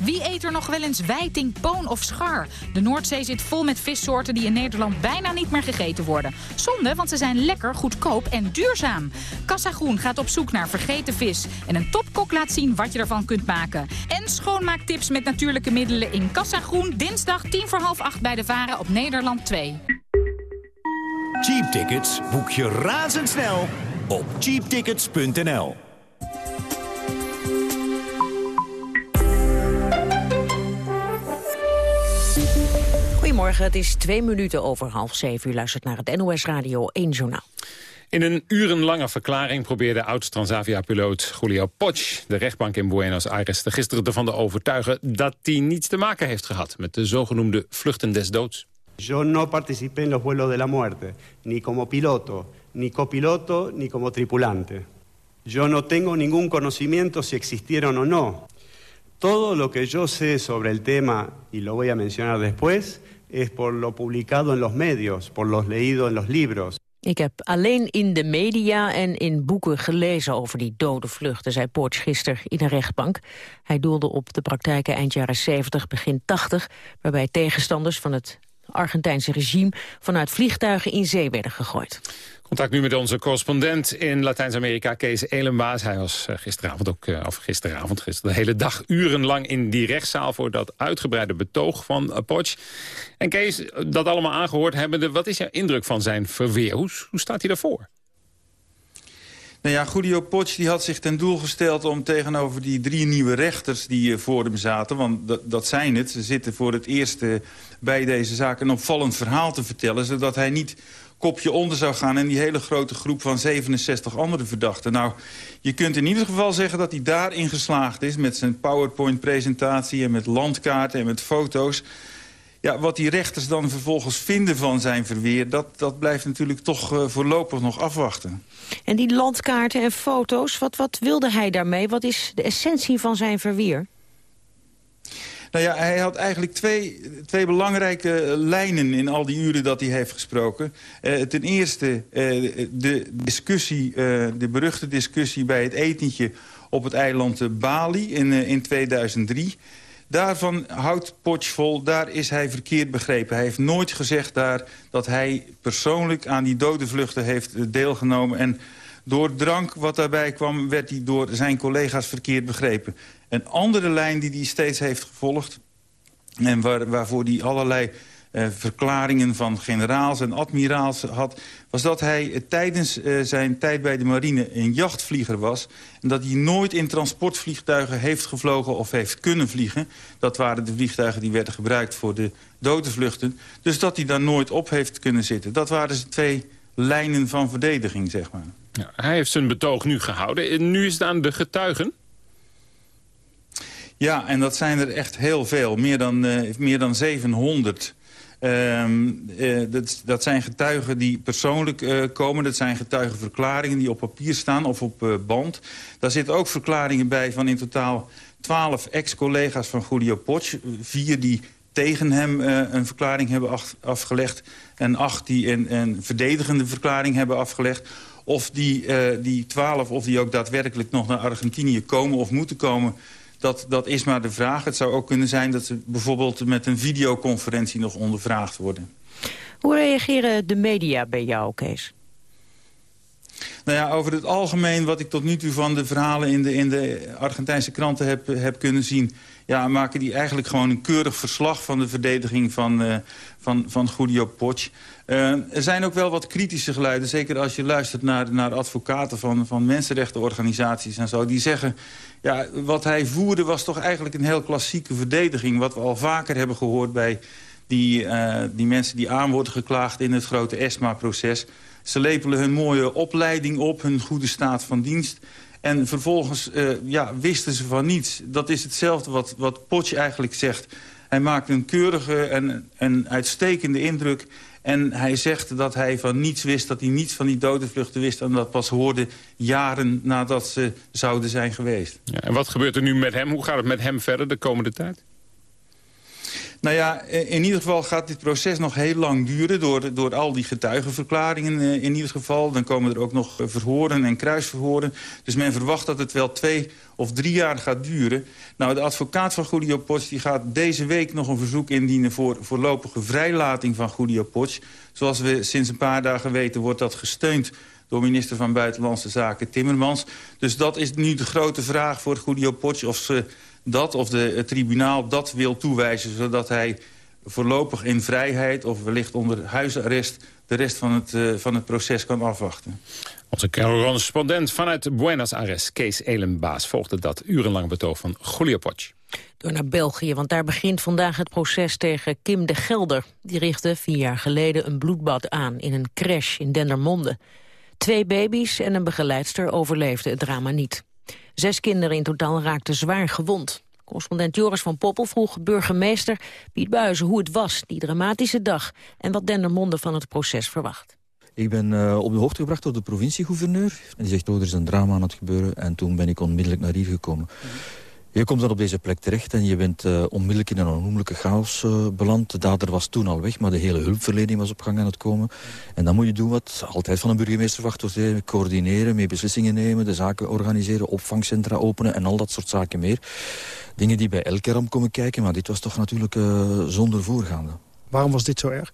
Speaker 23: Wie eet er nog wel eens wijting, poon of schar? De Noordzee zit vol met vissoorten die in Nederland bijna niet meer gegeten worden. Zonde, want ze zijn lekker, goedkoop en duurzaam. Kassa Groen gaat op zoek naar vergeten vis. En een topkok laat zien wat je ervan kunt maken. En schoonmaaktips met natuurlijke middelen in Kassa Groen. Dinsdag 10 voor half 8 bij de Varen op Nederland 2.
Speaker 24: Cheap tickets boek je razendsnel op cheaptickets.nl.
Speaker 7: Goedemorgen, het is twee minuten over half zeven. U luistert naar het NOS Radio 1 Journaal.
Speaker 4: In een urenlange verklaring probeerde oud-Transavia-piloot Julio Poch... de rechtbank in Buenos Aires de gisteren ervan te overtuigen... dat hij niets te maken heeft gehad met de zogenoemde vluchten des doods.
Speaker 10: Yo no participé en los vuelos de la muerte, ni como piloto, ni copiloto, ni como tripulante. Yo no tengo ningún conocimiento si existieron o no. Todo lo que yo sé sobre el tema, y lo voy a mencionar después, es por lo publicado en los medios, por lo leído en los libros.
Speaker 7: Ik heb alleen in de media en in boeken gelezen over die dode vluchten, zei Poorts gisteren in een rechtbank. Hij doelde op de praktijken eind jaren 70, begin 80, waarbij tegenstanders van het Argentijnse regime vanuit vliegtuigen in zee werden gegooid.
Speaker 4: Contact nu met onze correspondent in Latijns-Amerika, Kees Elenbaas. Hij was eh, gisteravond ook, eh, of gisteravond, gisteren de hele dag urenlang in die rechtszaal voor dat uitgebreide betoog van Poch. En Kees, dat allemaal aangehoord hebbende, wat is jouw indruk van zijn verweer? Hoe, hoe staat hij daarvoor?
Speaker 25: Nou ja, Julio Poch die had zich ten doel gesteld om tegenover die drie nieuwe rechters die voor hem zaten... want dat zijn het, ze zitten voor het eerst bij deze zaak een opvallend verhaal te vertellen... zodat hij niet kopje onder zou gaan... en die hele grote groep van 67 andere verdachten. Nou, je kunt in ieder geval zeggen dat hij daarin geslaagd is... met zijn PowerPoint-presentatie en met landkaarten en met foto's. Ja, wat die rechters dan vervolgens vinden van zijn verweer... dat, dat blijft natuurlijk toch uh, voorlopig nog afwachten.
Speaker 7: En die landkaarten en foto's, wat, wat wilde hij daarmee? Wat is de essentie van zijn verweer?
Speaker 25: Nou ja, hij had eigenlijk twee, twee belangrijke lijnen in al die uren dat hij heeft gesproken. Uh, ten eerste uh, de discussie, uh, de beruchte discussie bij het etentje op het eiland Bali in, in 2003. Daarvan houdt Potsch vol, daar is hij verkeerd begrepen. Hij heeft nooit gezegd daar dat hij persoonlijk aan die dode vluchten heeft deelgenomen... en door drank wat daarbij kwam, werd hij door zijn collega's verkeerd begrepen. Een andere lijn die hij steeds heeft gevolgd... en waar, waarvoor hij allerlei uh, verklaringen van generaals en admiraals had... was dat hij uh, tijdens uh, zijn tijd bij de marine een jachtvlieger was... en dat hij nooit in transportvliegtuigen heeft gevlogen of heeft kunnen vliegen. Dat waren de vliegtuigen die werden gebruikt voor de dodenvluchten. Dus dat hij daar nooit op heeft kunnen zitten. Dat waren de twee lijnen van verdediging, zeg maar.
Speaker 4: Ja, hij heeft zijn betoog nu gehouden. En nu is het aan de getuigen.
Speaker 25: Ja, en dat zijn er echt heel veel. Meer dan, uh, meer dan 700. Um, uh, dat, dat, zijn getuigen die persoonlijk uh, komen. Dat zijn getuigenverklaringen die op papier staan of op band. Daar zitten ook verklaringen bij van in totaal twaalf ex-collega's van Julio Potsch. Vier die tegen hem een verklaring hebben afgelegd... en acht die een, verdedigende verklaring hebben afgelegd. Of die, uh, die twaalf, of die ook daadwerkelijk nog naar Argentinië komen of moeten komen... Dat, dat is maar de vraag. Het zou ook kunnen zijn dat ze bijvoorbeeld met een videoconferentie nog ondervraagd worden.
Speaker 7: Hoe reageren de media bij jou, Kees?
Speaker 25: Nou ja, over het algemeen, wat ik tot nu toe van de verhalen in de, in de Argentijnse kranten heb, heb kunnen zien... Ja, maken die eigenlijk gewoon een keurig verslag van de verdediging van, uh, van, van Julio Potsch. Uh, er zijn ook wel wat kritische geluiden, zeker als je luistert naar, naar advocaten van, van mensenrechtenorganisaties en zo. Die zeggen, ja, wat hij voerde was toch eigenlijk een heel klassieke verdediging. Wat we al vaker hebben gehoord bij die, uh, die mensen die aan worden geklaagd in het grote ESMA-proces. Ze lepelen hun mooie opleiding op, hun goede staat van dienst. En vervolgens uh, ja, wisten ze van niets. Dat is hetzelfde wat, wat Potje eigenlijk zegt. Hij maakt een keurige en een uitstekende indruk. En hij zegt dat hij van niets wist, dat hij niets van die dodenvluchten wist... en dat pas hoorde jaren nadat ze zouden zijn geweest.
Speaker 4: Ja, en wat gebeurt er nu met hem? Hoe gaat het met hem verder de komende tijd?
Speaker 25: Nou ja, in ieder geval gaat dit proces nog heel lang duren... door, door al die getuigenverklaringen eh, in ieder geval. Dan komen er ook nog eh, verhoren en kruisverhoren. Dus men verwacht dat het wel twee of drie jaar gaat duren. Nou, de advocaat van Julio Potsch die gaat deze week nog een verzoek indienen... voor voorlopige vrijlating van Julio Potsch. Zoals we sinds een paar dagen weten wordt dat gesteund door minister van Buitenlandse Zaken Timmermans. Dus dat is nu de grote vraag voor Julio Potsch... of ze dat of de, het tribunaal dat wil toewijzen... zodat hij voorlopig in vrijheid of wellicht onder huisarrest... de rest van het, uh, van het proces kan afwachten.
Speaker 4: Onze correspondent vanuit Buenos Aires, Kees Elenbaas... volgde dat urenlang betoog van Julio Potsch.
Speaker 7: Door naar België, want daar begint vandaag het proces tegen Kim de Gelder. Die richtte vier jaar geleden een bloedbad aan in een crash in Dendermonde. Twee baby's en een begeleidster overleefden het drama niet. Zes kinderen in totaal raakten zwaar gewond. Correspondent Joris van Poppel vroeg burgemeester Piet Buizen hoe het was, die dramatische dag, en wat Dendermonde van het proces verwacht.
Speaker 26: Ik ben uh, op de hoogte gebracht door de provinciegouverneur. En die zegt, oh, er is een drama aan het gebeuren. En toen ben ik onmiddellijk naar hier gekomen. Je komt dan op deze plek terecht en je bent uh, onmiddellijk in een onnoemelijke chaos uh, beland. De dader was toen al weg, maar de hele hulpverlening was op gang aan het komen. En dan moet je doen wat altijd van een burgemeester wacht wordt. Coördineren, mee beslissingen nemen, de zaken organiseren, opvangcentra openen en al dat soort zaken meer. Dingen die bij elke ramp komen kijken, maar dit was toch natuurlijk uh, zonder voorgaande.
Speaker 27: Waarom was dit zo erg?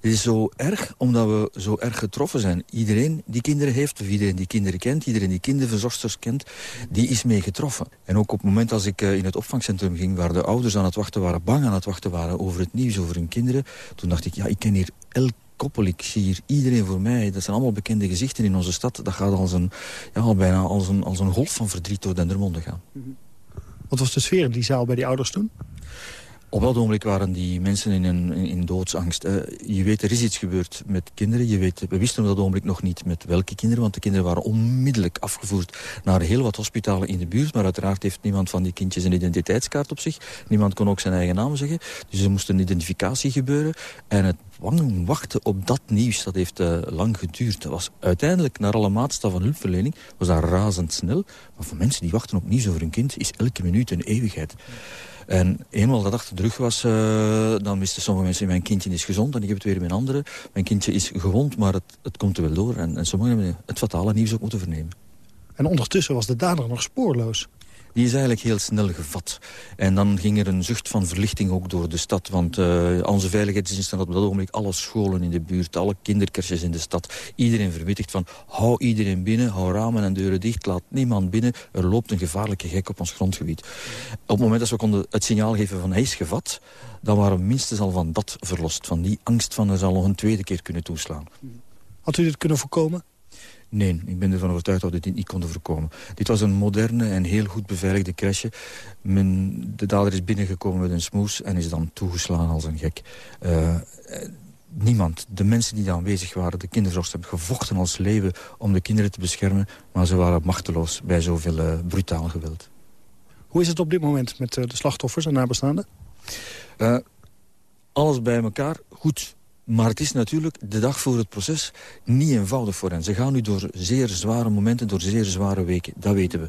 Speaker 26: Het is zo erg omdat we zo erg getroffen zijn. Iedereen die kinderen heeft, of iedereen die kinderen kent... iedereen die kinderverzorgsters kent, die is mee getroffen. En ook op het moment als ik in het opvangcentrum ging... waar de ouders aan het wachten waren, bang aan het wachten waren... over het nieuws, over hun kinderen... toen dacht ik, ja, ik ken hier elk koppel. Ik zie hier iedereen voor mij. Dat zijn allemaal bekende gezichten in onze stad. Dat gaat als een, ja, al bijna als een, als een golf van verdriet door Dendermonde gaan.
Speaker 27: Wat was de sfeer in die zaal bij die ouders toen?
Speaker 26: Op dat ogenblik waren die mensen in, een, in, doodsangst. Je weet, er is iets gebeurd met kinderen. Je weet, we wisten op dat ogenblik nog niet met welke kinderen. Want de kinderen waren onmiddellijk afgevoerd naar heel wat hospitalen in de buurt. Maar uiteraard heeft niemand van die kindjes een identiteitskaart op zich. Niemand kon ook zijn eigen naam zeggen. Dus er moest een identificatie gebeuren. En het wachten op dat nieuws, dat heeft uh, lang geduurd. Dat was uiteindelijk, naar alle maatstaf van hulpverlening, was dat razendsnel. Maar voor mensen die wachten op nieuws over hun kind, is elke minuut een eeuwigheid. En eenmaal dat achter de rug was, uh, dan wisten sommige mensen... mijn kindje is gezond en ik heb het weer met andere. Mijn kindje is gewond, maar het, het komt er wel door. En, en sommigen hebben het fatale nieuws ook moeten vernemen.
Speaker 27: En ondertussen was de dader nog spoorloos
Speaker 26: die is eigenlijk heel snel gevat. En dan ging er een zucht van verlichting ook door de stad. Want uh, onze veiligheidsdiensten hadden op dat ogenblik alle scholen in de buurt, alle kinderkerstjes in de stad. Iedereen verwittigd van, hou iedereen binnen, hou ramen en deuren dicht, laat niemand binnen. Er loopt een gevaarlijke gek op ons grondgebied. Op het moment dat we konden het signaal geven van hij is gevat, dan waren we minstens al van dat verlost. Van die angst van er zal nog een tweede keer kunnen toeslaan.
Speaker 27: Had u dit kunnen voorkomen?
Speaker 26: Nee, ik ben ervan overtuigd dat we dit niet konden voorkomen. Dit was een moderne en heel goed beveiligde crèche. Men, de dader is binnengekomen met een smoes en is dan toegeslaan als een gek. Uh, niemand, de mensen die daar aanwezig waren, de kinderzorgers, hebben gevochten als leeuwen om de kinderen te beschermen. Maar ze waren machteloos bij zoveel uh, brutaal geweld.
Speaker 27: Hoe is het op dit moment met uh, de slachtoffers en nabestaanden?
Speaker 26: alles bij elkaar goed Maar het is natuurlijk de dag voor het proces niet eenvoudig voor hen. Ze gaan nu door zeer zware momenten, door zeer zware weken. Dat weten we.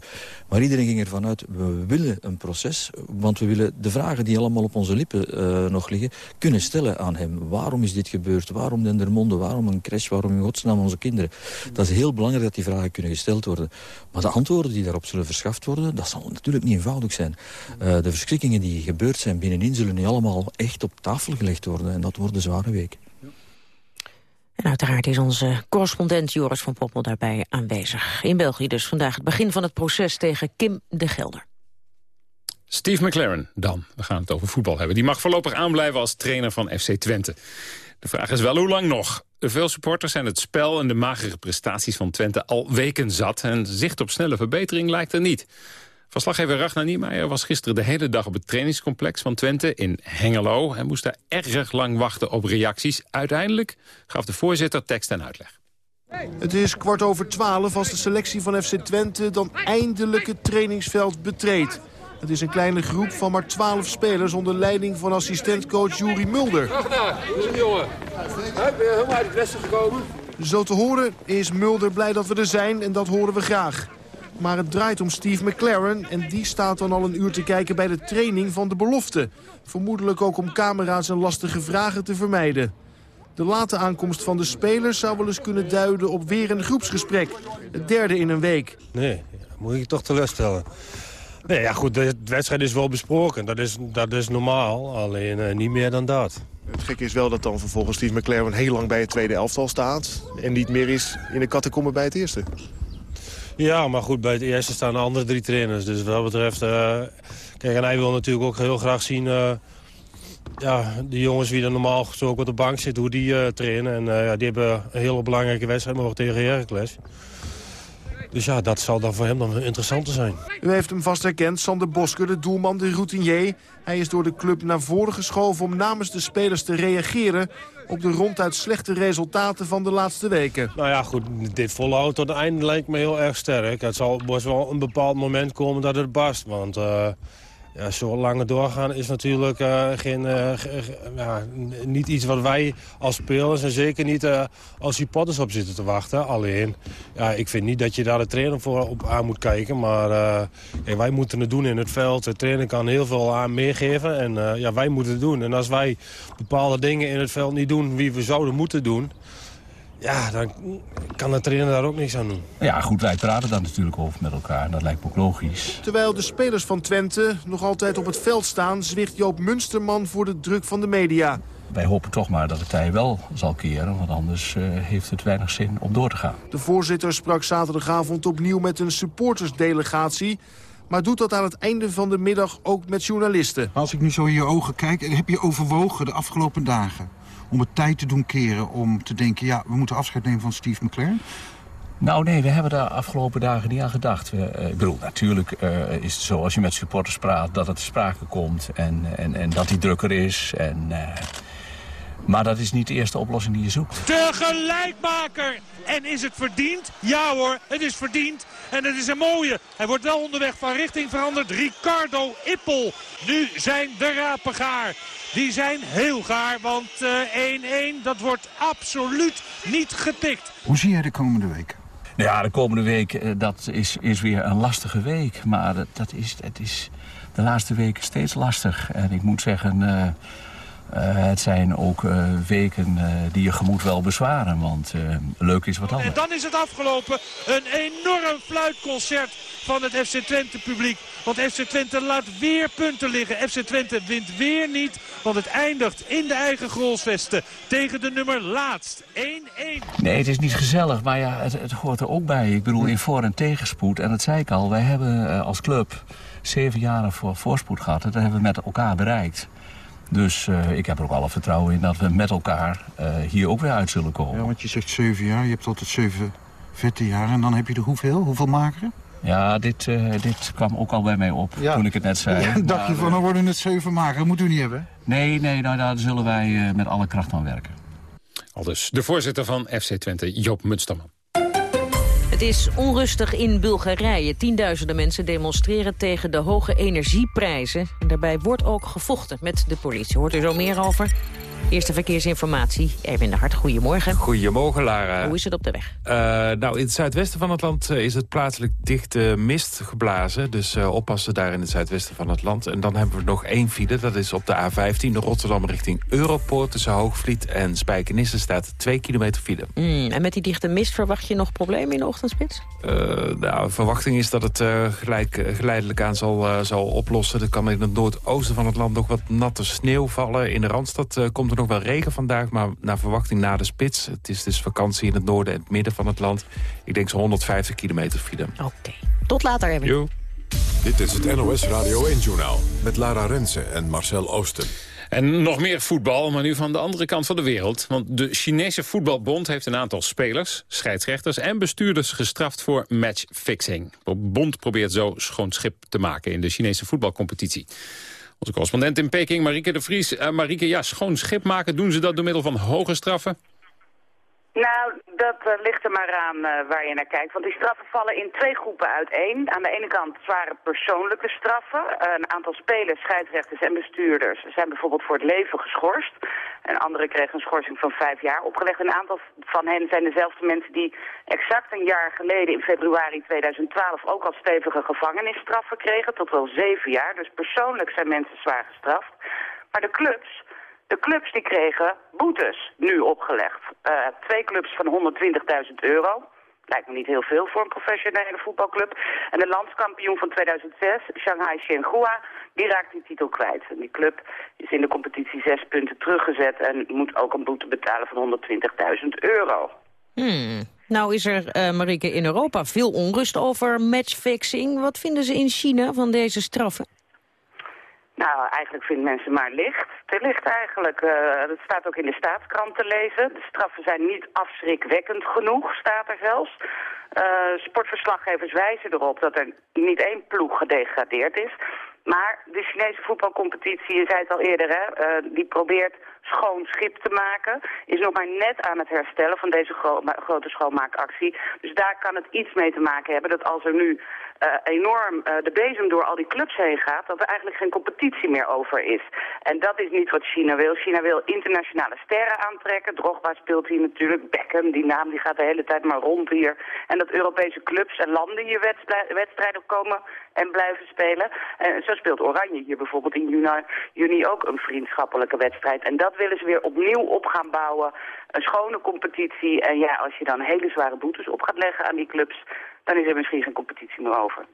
Speaker 26: Maar iedereen ging ervan uit, we willen een proces. Want we willen de vragen die allemaal op onze lippen uh, nog liggen... kunnen stellen aan hem. Waarom is dit gebeurd? Waarom Dendermonde? Waarom een crash? Waarom in godsnaam onze kinderen? Dat is heel belangrijk dat die vragen kunnen gesteld worden. Maar de antwoorden die daarop zullen verschaft worden... dat zal natuurlijk niet eenvoudig zijn. Uh, de verschrikkingen die gebeurd zijn binnenin... zullen niet allemaal echt op tafel gelegd worden. En dat worden zware weken.
Speaker 7: En uiteraard is onze correspondent Joris van Poppel daarbij aanwezig. In België dus vandaag het begin van het proces tegen Kim de Gelder.
Speaker 4: Steve McLaren dan. We gaan het over voetbal hebben. Die mag voorlopig aanblijven als trainer van FC Twente. De vraag is wel hoe lang nog. Veel supporters zijn het spel en de magere prestaties van Twente al weken zat. En zicht op snelle verbetering lijkt er niet. Verslaggever Ragnar Niemeyer was gisteren de hele dag op het trainingscomplex van Twente in Hengelo. en moest daar erg lang wachten op reacties. Uiteindelijk gaf de voorzitter tekst en uitleg.
Speaker 28: Het is kwart over twaalf als de selectie van FC Twente dan eindelijk het trainingsveld betreedt. Het is een kleine groep van maar twaalf spelers onder leiding van assistentcoach Juri Mulder.
Speaker 29: Ragnar, het jongen? Ben je helemaal uit het westen gekomen?
Speaker 28: Zo te horen is Mulder blij dat we er zijn en dat horen we graag. Maar het draait om Steve McLaren en die staat dan al een uur te kijken bij de training van de belofte. Vermoedelijk ook om camera's en lastige vragen te vermijden. De late aankomst van de spelers zou wel eens kunnen duiden op weer een groepsgesprek. Het derde in een week.
Speaker 29: Nee, moet ik toch teleurstellen. Nee, ja goed, de wedstrijd is wel besproken. Dat is, dat is normaal, alleen uh, niet meer dan dat.
Speaker 28: Het gekke is wel dat dan vervolgens Steve McLaren heel lang bij het tweede elftal staat... en niet meer is in de kattenkommen bij het eerste.
Speaker 29: Ja, maar goed, bij het eerste staan de andere drie trainers. Dus wat betreft... Uh, kijk, en hij wil natuurlijk ook heel graag zien... Uh, ja, de jongens die er normaal ook op de bank zitten, hoe die uh, trainen. En ja, die hebben een hele belangrijke wedstrijd mogen tegen Heracles. Dus ja, dat zal dan voor hem dan interessanter zijn.
Speaker 28: U heeft hem vast herkend, Sander Bosker, de doelman, de routinier. Hij is door de club naar voren geschoven om namens de spelers te reageren... op de ronduit slechte resultaten van de laatste weken.
Speaker 29: Nou ja, goed, dit volhouden tot het einde lijkt me heel erg sterk. Het zal best wel een bepaald moment komen dat het barst, want... Uh, ja, zo langer doorgaan is natuurlijk uh, geen, uh, ja, niet iets wat wij als spelers... en zeker niet uh, als supporters op zitten te wachten. Alleen, ja, ik vind niet dat je daar de trainer voor op aan moet kijken. Maar wij moeten het doen in het veld. De trainer kan heel veel aan meegeven en ja, wij moeten het doen. En als wij bepaalde dingen in het veld niet doen wie we zouden moeten doen... Ja, dan kan de trainer daar ook niks aan doen.
Speaker 20: Ja, goed, wij praten daar natuurlijk over met elkaar. En dat lijkt me ook logisch.
Speaker 28: Terwijl de spelers van Twente nog altijd op het veld staan... zwicht Joop Munsterman voor de druk van de media.
Speaker 20: Wij hopen toch maar dat het tij wel zal keren... want anders uh, heeft het weinig zin om door te gaan.
Speaker 28: De voorzitter sprak zaterdagavond opnieuw met een supportersdelegatie... maar doet dat aan het einde van de middag ook met journalisten.
Speaker 30: Als ik nu zo in je ogen kijk, heb je overwogen de afgelopen dagen om het tijd te doen keren om te denken... ja, we moeten afscheid nemen van Steve McLaren?
Speaker 20: Nou nee, we hebben daar afgelopen dagen niet aan gedacht. We, uh, ik bedoel, natuurlijk uh, is het zo als je met supporters praat... dat het te sprake komt en, en, en dat die drukker is. En, uh, maar dat is niet de eerste oplossing die je zoekt.
Speaker 31: De gelijkmaker! En is het verdiend? Ja hoor, het is verdiend. En het is een mooie. Hij wordt wel onderweg van richting veranderd. Ricardo Ippel. Nu zijn de rapen gaar. Die zijn heel gaar, want 1-1, uh, dat wordt absoluut niet getikt.
Speaker 30: Hoe zie jij de komende week?
Speaker 20: Ja, de komende week, uh, dat is, is weer een lastige week. Maar dat, dat is, het is de laatste weken steeds lastig. En ik moet zeggen... Uh, het zijn ook uh, weken uh, die je gemoed wel bezwaren, want leuk is wat anders.
Speaker 31: En dan is het afgelopen. Een enorm fluitconcert van het FC Twente publiek. Want FC Twente laat weer punten liggen. FC Twente wint weer niet, want het eindigt in de eigen goalsvesten tegen de nummer laatst. 1-1.
Speaker 20: Nee, het is niet gezellig, maar ja, het, het, hoort er ook bij. Ik bedoel, in voor- en tegenspoed. En dat zei ik al, wij hebben als club zeven jaren voor voorspoed gehad. Dat hebben we met elkaar bereikt. Dus uh, ik heb er ook alle vertrouwen in dat we met elkaar uh, hier ook weer uit zullen komen.
Speaker 30: Ja, want je zegt zeven jaar, je hebt altijd zeven vette jaar. En dan heb je er hoeveel? Hoeveel magere?
Speaker 20: Ja, dit, uh, dit kwam ook al bij mij op ja. toen ik het net zei.
Speaker 30: Ja, dacht je van, dan worden het zeven magere. Dat moet u niet hebben.
Speaker 20: Nee, nee, nou, daar zullen wij met alle kracht aan werken.
Speaker 4: Al dus de voorzitter van FC Twente, Joop Munsterman.
Speaker 7: Het is onrustig in Bulgarije. Tienduizenden mensen demonstreren tegen de hoge energieprijzen. En daarbij wordt ook gevochten met de politie. Hoort u zo meer over? Eerste verkeersinformatie, Erwin de Hart, goedemorgen.
Speaker 32: Goedemorgen, Lara.
Speaker 7: Hoe is het op de weg?
Speaker 32: Uh, nou, in het zuidwesten van het land is het plaatselijk dichte mist geblazen. Dus uh, oppassen daar in het zuidwesten van het land. En dan hebben we nog één file, dat is op de A15, de Rotterdam richting Europoort. Tussen Hoogvliet en Spijkenisse staat 2 kilometer file.
Speaker 7: Mm, en met die dichte mist verwacht je nog problemen in de ochtendspits?
Speaker 32: Uh, nou, verwachting is dat het gelijk, geleidelijk aan zal, zal oplossen. Er kan in het noordoosten van het land nog wat natte sneeuw vallen. In de Randstad komt er nog wel regen vandaag, maar naar verwachting na de spits. Het is dus vakantie in het noorden en het midden van het land. Ik denk zo'n 150 kilometer file.
Speaker 7: Oké, tot later even.
Speaker 32: Jo.
Speaker 3: Dit is het NOS Radio 1-journaal met Lara Rensen en Marcel Oosten.
Speaker 4: En nog meer voetbal, maar nu van de andere kant van de wereld. Want de Chinese voetbalbond heeft een aantal spelers, scheidsrechters en bestuurders gestraft voor matchfixing. De bond probeert zo schoon schip te maken in de Chinese voetbalcompetitie. Onze correspondent in Peking, Marieke de Vries. Uh, ja, schoon schip maken, doen ze dat door middel van hoge straffen?
Speaker 33: Nou, dat uh, ligt er maar aan uh, waar je naar kijkt. Want die straffen vallen in twee groepen uiteen. Aan de ene kant zware persoonlijke straffen. Uh, een aantal spelers, scheidsrechters en bestuurders zijn bijvoorbeeld voor het leven geschorst. En anderen kregen een schorsing van vijf jaar opgelegd. Een aantal van hen zijn dezelfde mensen die exact een jaar geleden in februari 2012 ook al stevige gevangenisstraffen kregen. Tot wel zeven jaar. Dus persoonlijk zijn mensen zwaar gestraft. Maar de clubs de clubs die kregen boetes nu opgelegd. Uh, twee clubs van 120.000 euro. Lijkt me niet heel veel voor een professionele voetbalclub. En de landskampioen van 2006, Shanghai Shenhua, die raakt die titel kwijt. En die club is in de competitie zes punten teruggezet... en moet ook een boete betalen van 120.000 euro.
Speaker 7: Hmm. Nou is er, uh, Marieke, in Europa veel onrust over matchfixing. Wat vinden ze in China van deze straffen?
Speaker 33: Nou, eigenlijk vinden mensen maar licht. Te licht eigenlijk. Uh, dat staat ook in de staatskrant te lezen. De straffen zijn niet afschrikwekkend genoeg, staat er zelfs. Uh, sportverslaggevers wijzen erop dat er niet één ploeg gedegradeerd is. Maar de Chinese voetbalcompetitie, je zei het al eerder, hè, uh, die probeert schoon schip te maken. Is nog maar net aan het herstellen van deze gro grote schoonmaakactie. Dus daar kan het iets mee te maken hebben dat als er nu uh, enorm uh, de bezem door al die clubs heen gaat... dat er eigenlijk geen competitie meer over is. En dat is niet wat China wil. China wil internationale sterren aantrekken. Drogba speelt hier natuurlijk. Beckham, die naam die gaat de hele tijd maar rond hier. En dat Europese clubs en landen hier wedstrijden komen en blijven spelen. En zo speelt Oranje hier bijvoorbeeld in juni, juni ook een vriendschappelijke wedstrijd. En dat willen ze weer opnieuw op gaan bouwen. Een schone competitie. En ja, als je dan hele zware boetes op gaat leggen aan die clubs dan is er misschien geen competitie meer over.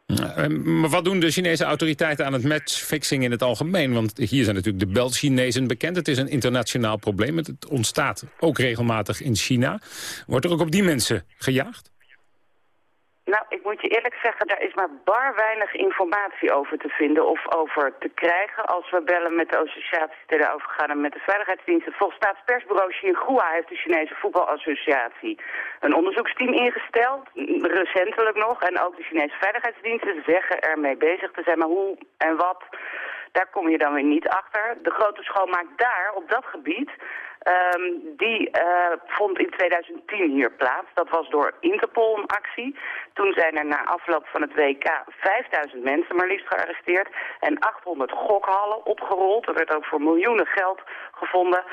Speaker 4: maar wat doen de Chinese autoriteiten aan het matchfixing in het algemeen? Want hier zijn natuurlijk de Bel-Chinezen bekend. Het is een internationaal probleem. Het ontstaat ook regelmatig in China. Wordt er ook op die mensen gejaagd?
Speaker 33: Nou, ik moet je eerlijk zeggen, daar is maar bar weinig informatie over te vinden of over te krijgen als we bellen met de associaties die gaan en met de veiligheidsdiensten. Volgens staatspersbureau Xinhua heeft de Chinese voetbalassociatie een onderzoeksteam ingesteld, recentelijk nog. En ook de Chinese veiligheidsdiensten zeggen ermee bezig te zijn, maar hoe en wat, daar kom je dan weer niet achter. De grote schoonmaak daar, op dat gebied, Um, die uh, vond in 2010 hier plaats. Dat was door Interpol een actie. Toen zijn er na afloop van het WK 5000 mensen maar liefst gearresteerd. En 800 gokhallen opgerold. Er werd ook voor miljoenen geld gevonden.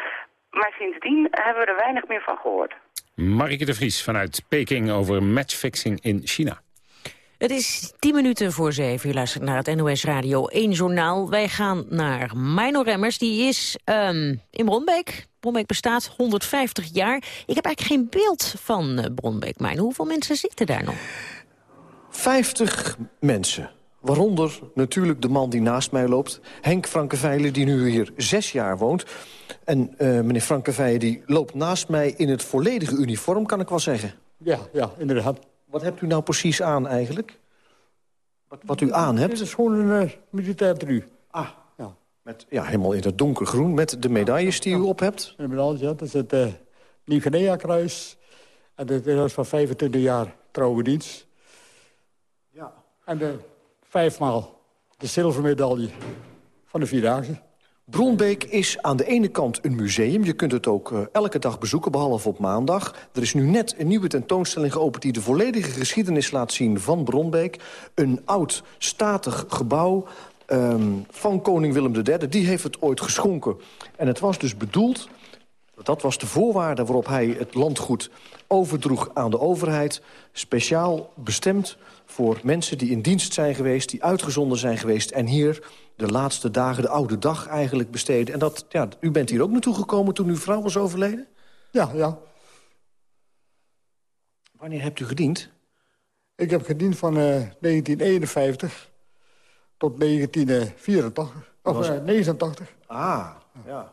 Speaker 33: Maar sindsdien hebben we er weinig meer van gehoord.
Speaker 4: Marike de Vries vanuit Peking over matchfixing in China.
Speaker 7: Het is tien minuten voor zeven. U luistert naar het NOS Radio 1 journaal. Wij gaan naar Mino Remmers. Die is um, in Bronbeek. Bronbeek bestaat 150 jaar. Ik heb eigenlijk geen beeld van uh, Bronbeek Mijn. Hoeveel mensen zitten daar nog?
Speaker 14: 50 mensen. Waaronder natuurlijk de man die naast mij loopt. Henk Frankenveile, die nu hier zes jaar woont. En uh, meneer Frankenveile die loopt naast mij in het volledige uniform, kan ik wel zeggen.
Speaker 34: Ja, ja, inderdaad.
Speaker 14: Wat hebt u nou precies aan eigenlijk? Wat, wat u aan hebt?
Speaker 34: Dit is gewoon een uh, militair tenue.
Speaker 14: Ah, ja. Met, ja, helemaal in het donkergroen met de medailles die u op hebt.
Speaker 34: De medailles, ja. Dat is het uh, Nieuw-Guinea-kruis. En dat is van 25 jaar trouwe dienst. Ja. En de vijfmaal de zilvermedaille van de Vierdaagse.
Speaker 14: Bronbeek is aan de ene kant een museum. Je kunt het ook uh, elke dag bezoeken, behalve op maandag. Er is nu net een nieuwe tentoonstelling geopend... die de volledige geschiedenis laat zien van Bronbeek. Een oud, statig gebouw um, van koning Willem III. Die heeft het ooit geschonken. En het was dus bedoeld Dat was de voorwaarde waarop hij het landgoed overdroeg aan de overheid. Speciaal bestemd voor mensen die in dienst zijn geweest... die uitgezonden zijn geweest en hier de laatste dagen, de oude dag eigenlijk besteden. En dat, ja, u bent hier ook naartoe gekomen toen uw vrouw was overleden?
Speaker 34: Ja, ja.
Speaker 14: Wanneer hebt u gediend?
Speaker 34: Ik heb gediend van uh, 1951 tot 1984. Of
Speaker 14: Was-
Speaker 34: eh, 89.
Speaker 14: Ah, ja.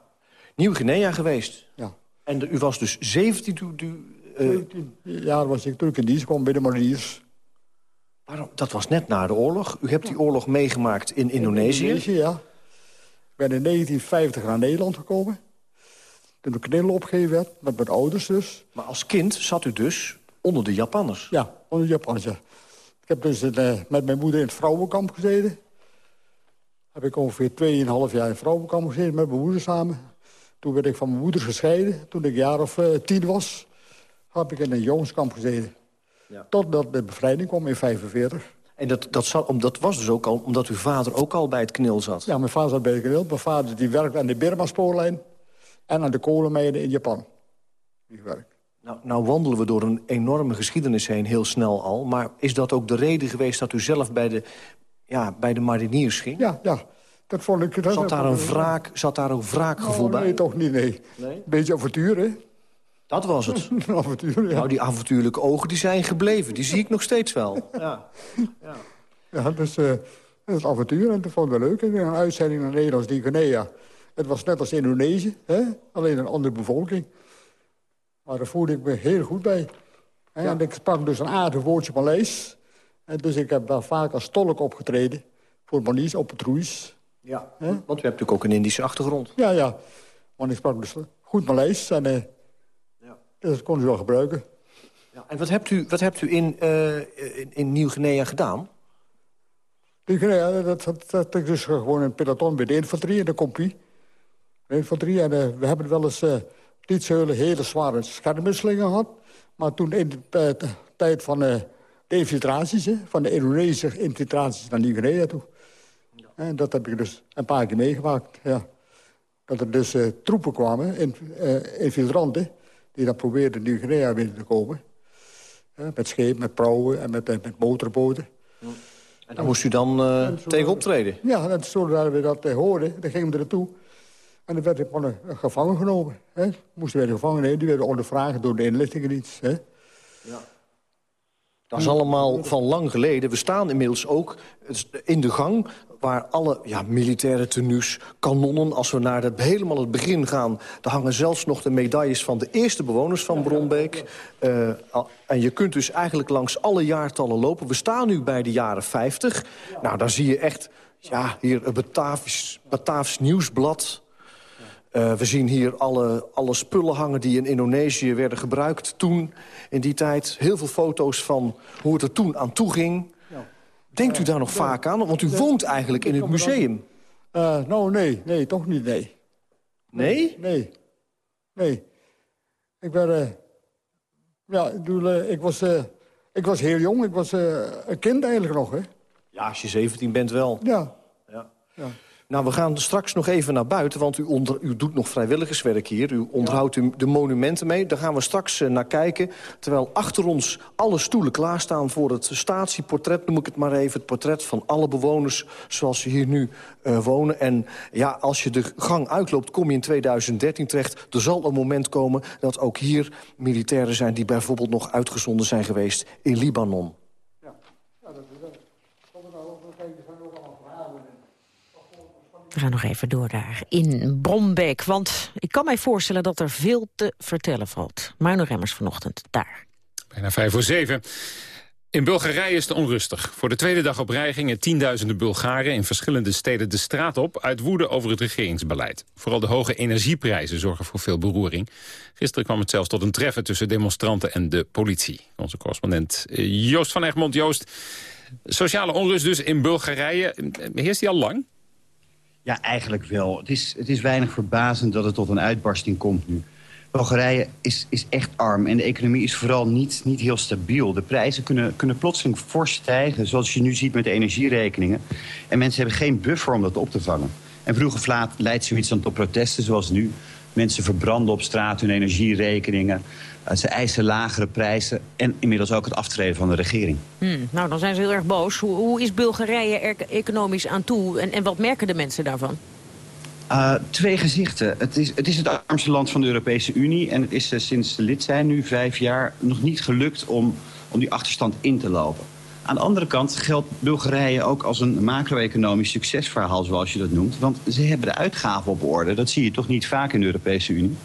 Speaker 14: Nieuw-Guinea geweest?
Speaker 34: Ja.
Speaker 14: En de- u was dus 17 toen u... eh,
Speaker 34: 17 jaar was ik toen ik in dienst kwam bij de mariniers.
Speaker 14: Waarom? Dat was net na de oorlog. U hebt die oorlog meegemaakt in Indonesië.
Speaker 34: Indonesië, ja. Ik ben in 1950 naar Nederland gekomen. Toen de knillen opgegeven werd, met mijn ouders dus.
Speaker 14: Maar als kind zat u dus onder de Japanners?
Speaker 34: Ja, onder de Japanners, ja. Ik heb dus in, eh, met mijn moeder in het vrouwenkamp gezeten. Heb ik ongeveer 2,5 jaar in het vrouwenkamp gezeten met mijn moeder samen. Toen werd ik van mijn moeder gescheiden. Toen ik een jaar of eh, tien was, heb ik in een jongenskamp gezeten.
Speaker 14: Ja.
Speaker 34: Totdat de bevrijding kwam in 45.
Speaker 14: En dat, dat, zat, om, dat was dus ook al omdat uw vader ook al bij het knil zat?
Speaker 34: Ja, mijn vader zat bij de knil. Mijn vader die werkte aan de Birma-spoorlijn. En aan de kolenmijnen in Japan. Die werkt.
Speaker 14: Nou, nou wandelen we door een enorme geschiedenis heen, heel snel al. Maar is dat ook de reden geweest dat u zelf bij de, ja, bij de mariniers ging?
Speaker 34: Ja, ja. Dat vond ik... Dat
Speaker 14: Zat daar een wraak, zat daar een wraakgevoel
Speaker 34: Oh,
Speaker 14: bij?
Speaker 34: nee, toch niet, nee.
Speaker 14: Nee?
Speaker 34: Beetje avontuur, hè?
Speaker 14: Dat was het. [LAUGHS]
Speaker 34: Een avontuur, ja.
Speaker 14: Nou, die avontuurlijke ogen die zijn gebleven. Die zie ik nog steeds wel. [LAUGHS] Ja.
Speaker 34: Ja, dus eh, dat is avontuur en dat vond ik wel leuk. En een uitzending naar Nederlands Guinea. Het was net als Indonesië, hè? alleen een andere bevolking. Maar daar voelde ik me heel goed bij. Hè? En ik sprak dus een aardig woordje Maleis. En dus ik heb daar vaak als tolk opgetreden. Voor Malies op het Roes.
Speaker 14: ja. Want u hebt natuurlijk ook een Indische achtergrond.
Speaker 34: Ja, ja. Want ik sprak dus goed Maleis. En eh, dus dat kon je wel gebruiken.
Speaker 14: Ja. En wat hebt u, wat hebt u in, eh, in, in Nieuw-Guinea gedaan?
Speaker 34: Die Guinea, dat, dat, dat ik dus gewoon een peloton bij de infanterie in de infanterie. En eh, we hebben wel eens eh niet zo hele, hele zware schermwisselingen gehad. Maar toen in de eh, tijd van eh, de infiltraties, hè, van de Indonesische infiltraties naar Nieuw-Guinea toe. En dat heb ik dus een paar keer meegemaakt, ja. Dat er dus eh, troepen kwamen, in, eh, infiltranten... die dan probeerden Nieuw-Guinea binnen te komen. Met schepen, met prauwen en met, met motorboten.
Speaker 14: En daar moest u dan eh, tegen optreden?
Speaker 34: Ja, en zodra we dat eh, hoorden, dan gingen we er naartoe. En dan werd ik een gevangen genomen. Hè. Moesten we de gevangen nemen, die werden ondervragen door de inlichtingendienst. Hè.
Speaker 14: Dat is allemaal van lang geleden. We staan inmiddels ook in de gang waar alle ja, militaire tenues, kanonnen... als we naar het, helemaal het begin gaan... daar hangen zelfs nog de medailles van de eerste bewoners van Bronbeek. Eh, en je kunt dus eigenlijk langs alle jaartallen lopen. We staan nu bij de jaren 50. Nou, daar zie je echt ja, hier een Batavisch, nieuwsblad... Eh, we zien hier alle, alle spullen hangen die in Indonesië werden gebruikt toen, in die tijd. Heel veel foto's van hoe het er toen aan toe ging. Denkt u daar nog vaak aan? Want u woont eigenlijk in het museum.
Speaker 34: Eh, nou, nee, nee, toch niet, nee.
Speaker 14: Nee?
Speaker 34: Nee, nee. Ik ben... eh, ja, ik, bedoel, eh, ik, was, ik was heel jong, ik was een kind eigenlijk nog, hè.
Speaker 14: Ja, als je 17 bent wel.
Speaker 34: Ja.
Speaker 14: Ja.
Speaker 34: Ja.
Speaker 14: Nou, we gaan straks nog even naar buiten, want u, onder, u doet nog vrijwilligerswerk hier. U onderhoudt de monumenten mee. Daar gaan we straks eh, naar kijken. Terwijl achter ons alle stoelen klaarstaan voor het statieportret, noem ik het maar even. Het portret van alle bewoners zoals ze hier nu eh, wonen. En ja, als je de gang uitloopt, kom je in 2013 terecht. Er zal een moment komen dat ook hier militairen zijn... die bijvoorbeeld nog uitgezonden zijn geweest in Libanon.
Speaker 7: We gaan nog even door daar in Brombeek. Want ik kan mij voorstellen dat er veel te vertellen valt. Marno Remmers vanochtend daar.
Speaker 4: Bijna vijf voor zeven. In Bulgarije is het onrustig. Voor de tweede dag op rij gingen tienduizenden Bulgaren in verschillende steden de straat op... uit woede over het regeringsbeleid. Vooral de hoge energieprijzen zorgen voor veel beroering. Gisteren kwam het zelfs tot een treffen tussen demonstranten en de politie. Onze correspondent eh, Joost van Egmond. Joost, sociale onrust dus in Bulgarije. Heerst die al lang?
Speaker 35: Ja, eigenlijk wel. Het is, het is weinig verbazend dat het tot een uitbarsting komt nu. Bulgarije is, is echt arm en de economie is vooral niet, niet heel stabiel. De prijzen kunnen, kunnen plotseling fors stijgen, zoals je nu ziet met de energierekeningen. En mensen hebben geen buffer om dat op te vangen. En vroeg leidt zoiets dan tot protesten, zoals nu. Mensen verbranden op straat hun energierekeningen. Uh, ze eisen lagere prijzen en inmiddels ook het aftreden van de regering.
Speaker 7: Hmm, nou, dan zijn ze heel erg boos. Hoe, hoe is Bulgarije er economisch aan toe en, en wat merken de mensen daarvan?
Speaker 35: Uh, twee gezichten. Het is, het is het armste land van de Europese Unie... en het is uh, sinds ze lid zijn, nu vijf jaar, nog niet gelukt om, om die achterstand in te lopen. Aan de andere kant geldt Bulgarije ook als een macro-economisch succesverhaal, zoals je dat noemt. Want ze hebben de uitgaven op orde. Dat zie je toch niet vaak in de Europese Unie.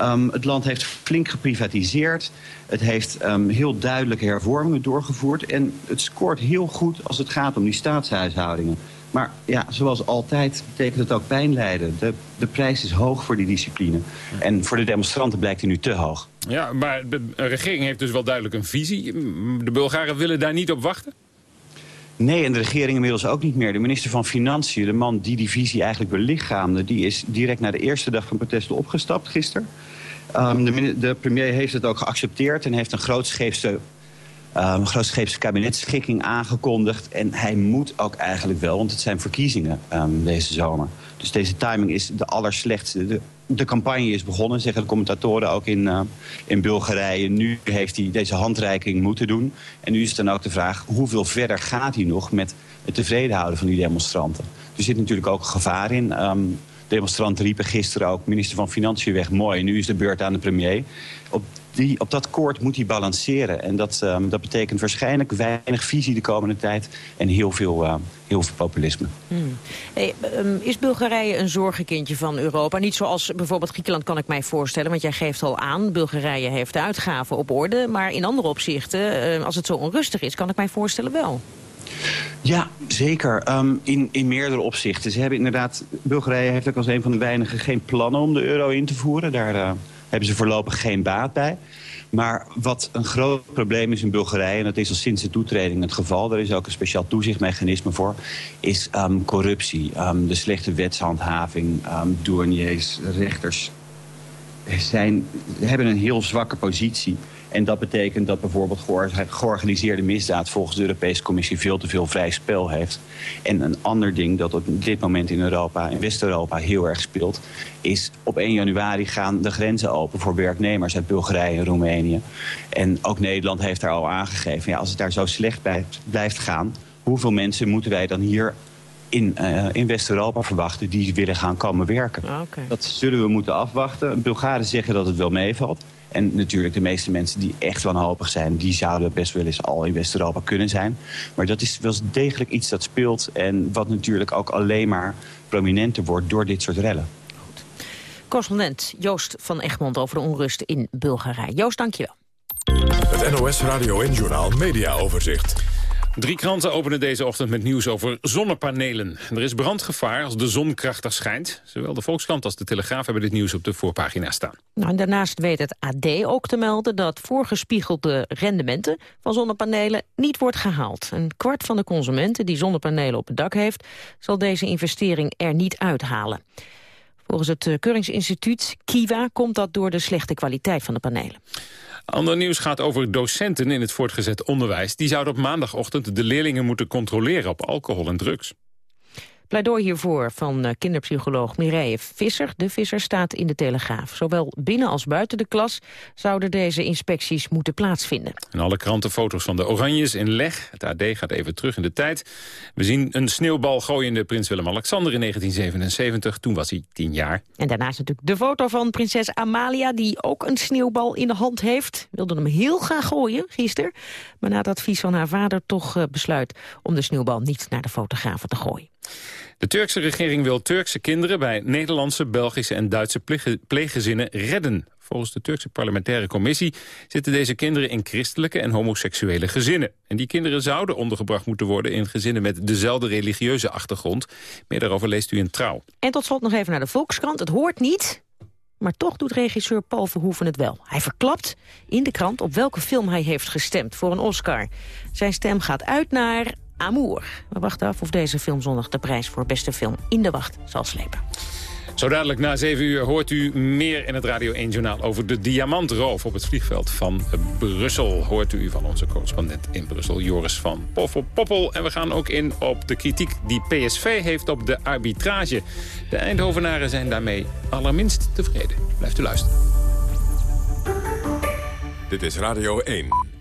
Speaker 35: Um, het land heeft flink geprivatiseerd. Het heeft um, heel duidelijke hervormingen doorgevoerd. En het scoort heel goed als het gaat om die staatshuishoudingen. Maar ja, zoals altijd betekent het ook pijn lijden. De, de prijs is hoog voor die discipline. En voor de demonstranten blijkt hij nu te hoog.
Speaker 4: Ja, maar de regering heeft dus wel duidelijk een visie. De Bulgaren willen daar niet op wachten?
Speaker 35: Nee, en de regering inmiddels ook niet meer. De minister van Financiën, de man die die visie eigenlijk belichaamde... die is direct na de eerste dag van protesten opgestapt gisteren. Um, de, de, premier heeft het ook geaccepteerd... en heeft een grootscheepse um, kabinetsschikking aangekondigd. En hij moet ook eigenlijk wel, want het zijn verkiezingen um, deze zomer. Dus deze timing is de allerslechtste. De, de campagne is begonnen, zeggen de commentatoren ook in, uh, in Bulgarije. Nu heeft hij deze handreiking moeten doen. En nu is dan ook de vraag, hoeveel verder gaat hij nog met het tevreden houden van die demonstranten? Er zit natuurlijk ook een gevaar in. Um, demonstranten riepen gisteren ook, minister van Financiën weg, mooi. Nu is de beurt aan de premier. Op die, op dat koord moet hij balanceren. En dat, um, dat betekent waarschijnlijk weinig visie de komende tijd... en heel veel, uh, heel veel populisme.
Speaker 7: Hmm. Hey, um, is Bulgarije een zorgenkindje van Europa? Niet zoals bijvoorbeeld Griekenland kan ik mij voorstellen... want jij geeft al aan, Bulgarije heeft de uitgaven op orde... maar in andere opzichten, uh, als het zo onrustig is... kan ik mij voorstellen wel.
Speaker 35: Ja, zeker. Um, in, in meerdere opzichten. Ze hebben inderdaad, Bulgarije heeft ook als een van de weinigen geen plannen om de euro in te voeren. Daar uh, hebben ze voorlopig geen baat bij. Maar wat een groot probleem is in Bulgarije... en dat is al sinds de toetreding het geval... daar is ook een speciaal toezichtmechanisme voor... is um, corruptie, um, de slechte wetshandhaving... Um, douaniers, rechters zijn, hebben een heel zwakke positie... En dat betekent dat bijvoorbeeld georganiseerde misdaad... volgens de Europese Commissie veel te veel vrij spel heeft. En een ander ding dat op dit moment in Europa, in West-Europa heel erg speelt... is op 1 januari gaan de grenzen open voor werknemers uit Bulgarije en Roemenië. En ook Nederland heeft daar al aangegeven... Ja, als het daar zo slecht blijft gaan... hoeveel mensen moeten wij dan hier in, uh, in West-Europa verwachten die willen gaan komen werken.
Speaker 7: Okay.
Speaker 35: Dat zullen we moeten afwachten. Bulgaren zeggen dat het wel meevalt. En natuurlijk de meeste mensen die echt wanhopig zijn... die zouden best wel eens al in West-Europa kunnen zijn. Maar dat is wel degelijk iets dat speelt... en wat natuurlijk ook alleen maar prominenter wordt door dit soort rellen.
Speaker 7: Goed. Correspondent Joost van Egmond over de onrust in Bulgarije. Joost, dankjewel.
Speaker 3: Het NOS Radio en Journaal Media Overzicht.
Speaker 4: Drie kranten openen deze ochtend met nieuws over zonnepanelen. Er is brandgevaar als de zon krachtig schijnt. Zowel de Volkskrant als de Telegraaf hebben dit nieuws op de voorpagina staan.
Speaker 7: Nou, daarnaast weet het AD ook te melden dat voorgespiegelde rendementen van zonnepanelen niet wordt gehaald. Een kwart van de consumenten die zonnepanelen op het dak heeft, zal deze investering er niet uithalen. Volgens het Keuringsinstituut Kiwa komt dat door de slechte kwaliteit van de panelen.
Speaker 4: Ander nieuws gaat over docenten in het voortgezet onderwijs. Die zouden op maandagochtend de leerlingen moeten controleren op alcohol en drugs.
Speaker 7: Pleidooi hiervoor van uh, kinderpsycholoog Mireille Visser. De Visser staat in de Telegraaf. Zowel binnen als buiten de klas zouden deze inspecties moeten plaatsvinden.
Speaker 4: En alle krantenfoto's van de Oranjes in leg. Het AD gaat even terug in de tijd. We zien een sneeuwbal gooiende prins Willem-Alexander in 1977. Toen was hij tien jaar.
Speaker 7: En daarnaast natuurlijk de foto van prinses Amalia... die ook een sneeuwbal in de hand heeft. Wilde hem heel graag gooien gisteren. Maar na het advies van haar vader toch uh, besluit... om de sneeuwbal niet naar de fotografen te gooien.
Speaker 4: De Turkse regering wil Turkse kinderen bij Nederlandse, Belgische en Duitse pleeggezinnen redden. Volgens de Turkse parlementaire commissie zitten deze kinderen in christelijke en homoseksuele gezinnen. En die kinderen zouden ondergebracht moeten worden in gezinnen met dezelfde religieuze achtergrond. Meer daarover leest u in Trouw.
Speaker 7: En tot slot nog even naar de Volkskrant. Het hoort niet, maar toch doet regisseur Paul Verhoeven het wel. Hij verklapt in de krant op welke film hij heeft gestemd voor een Oscar. Zijn stem gaat uit naar Amour. We wachten af of deze film zondag de prijs voor beste film in de wacht zal slepen.
Speaker 4: Zo dadelijk na 7 uur hoort u meer in het Radio 1-journaal... over de diamantroof op het vliegveld van Brussel. Hoort u van onze correspondent in Brussel, Joris van Poffel Poppel. En we gaan ook in op de kritiek die PSV heeft op de arbitrage. De Eindhovenaren zijn daarmee allerminst tevreden. Blijft u luisteren.
Speaker 3: Dit is Radio 1.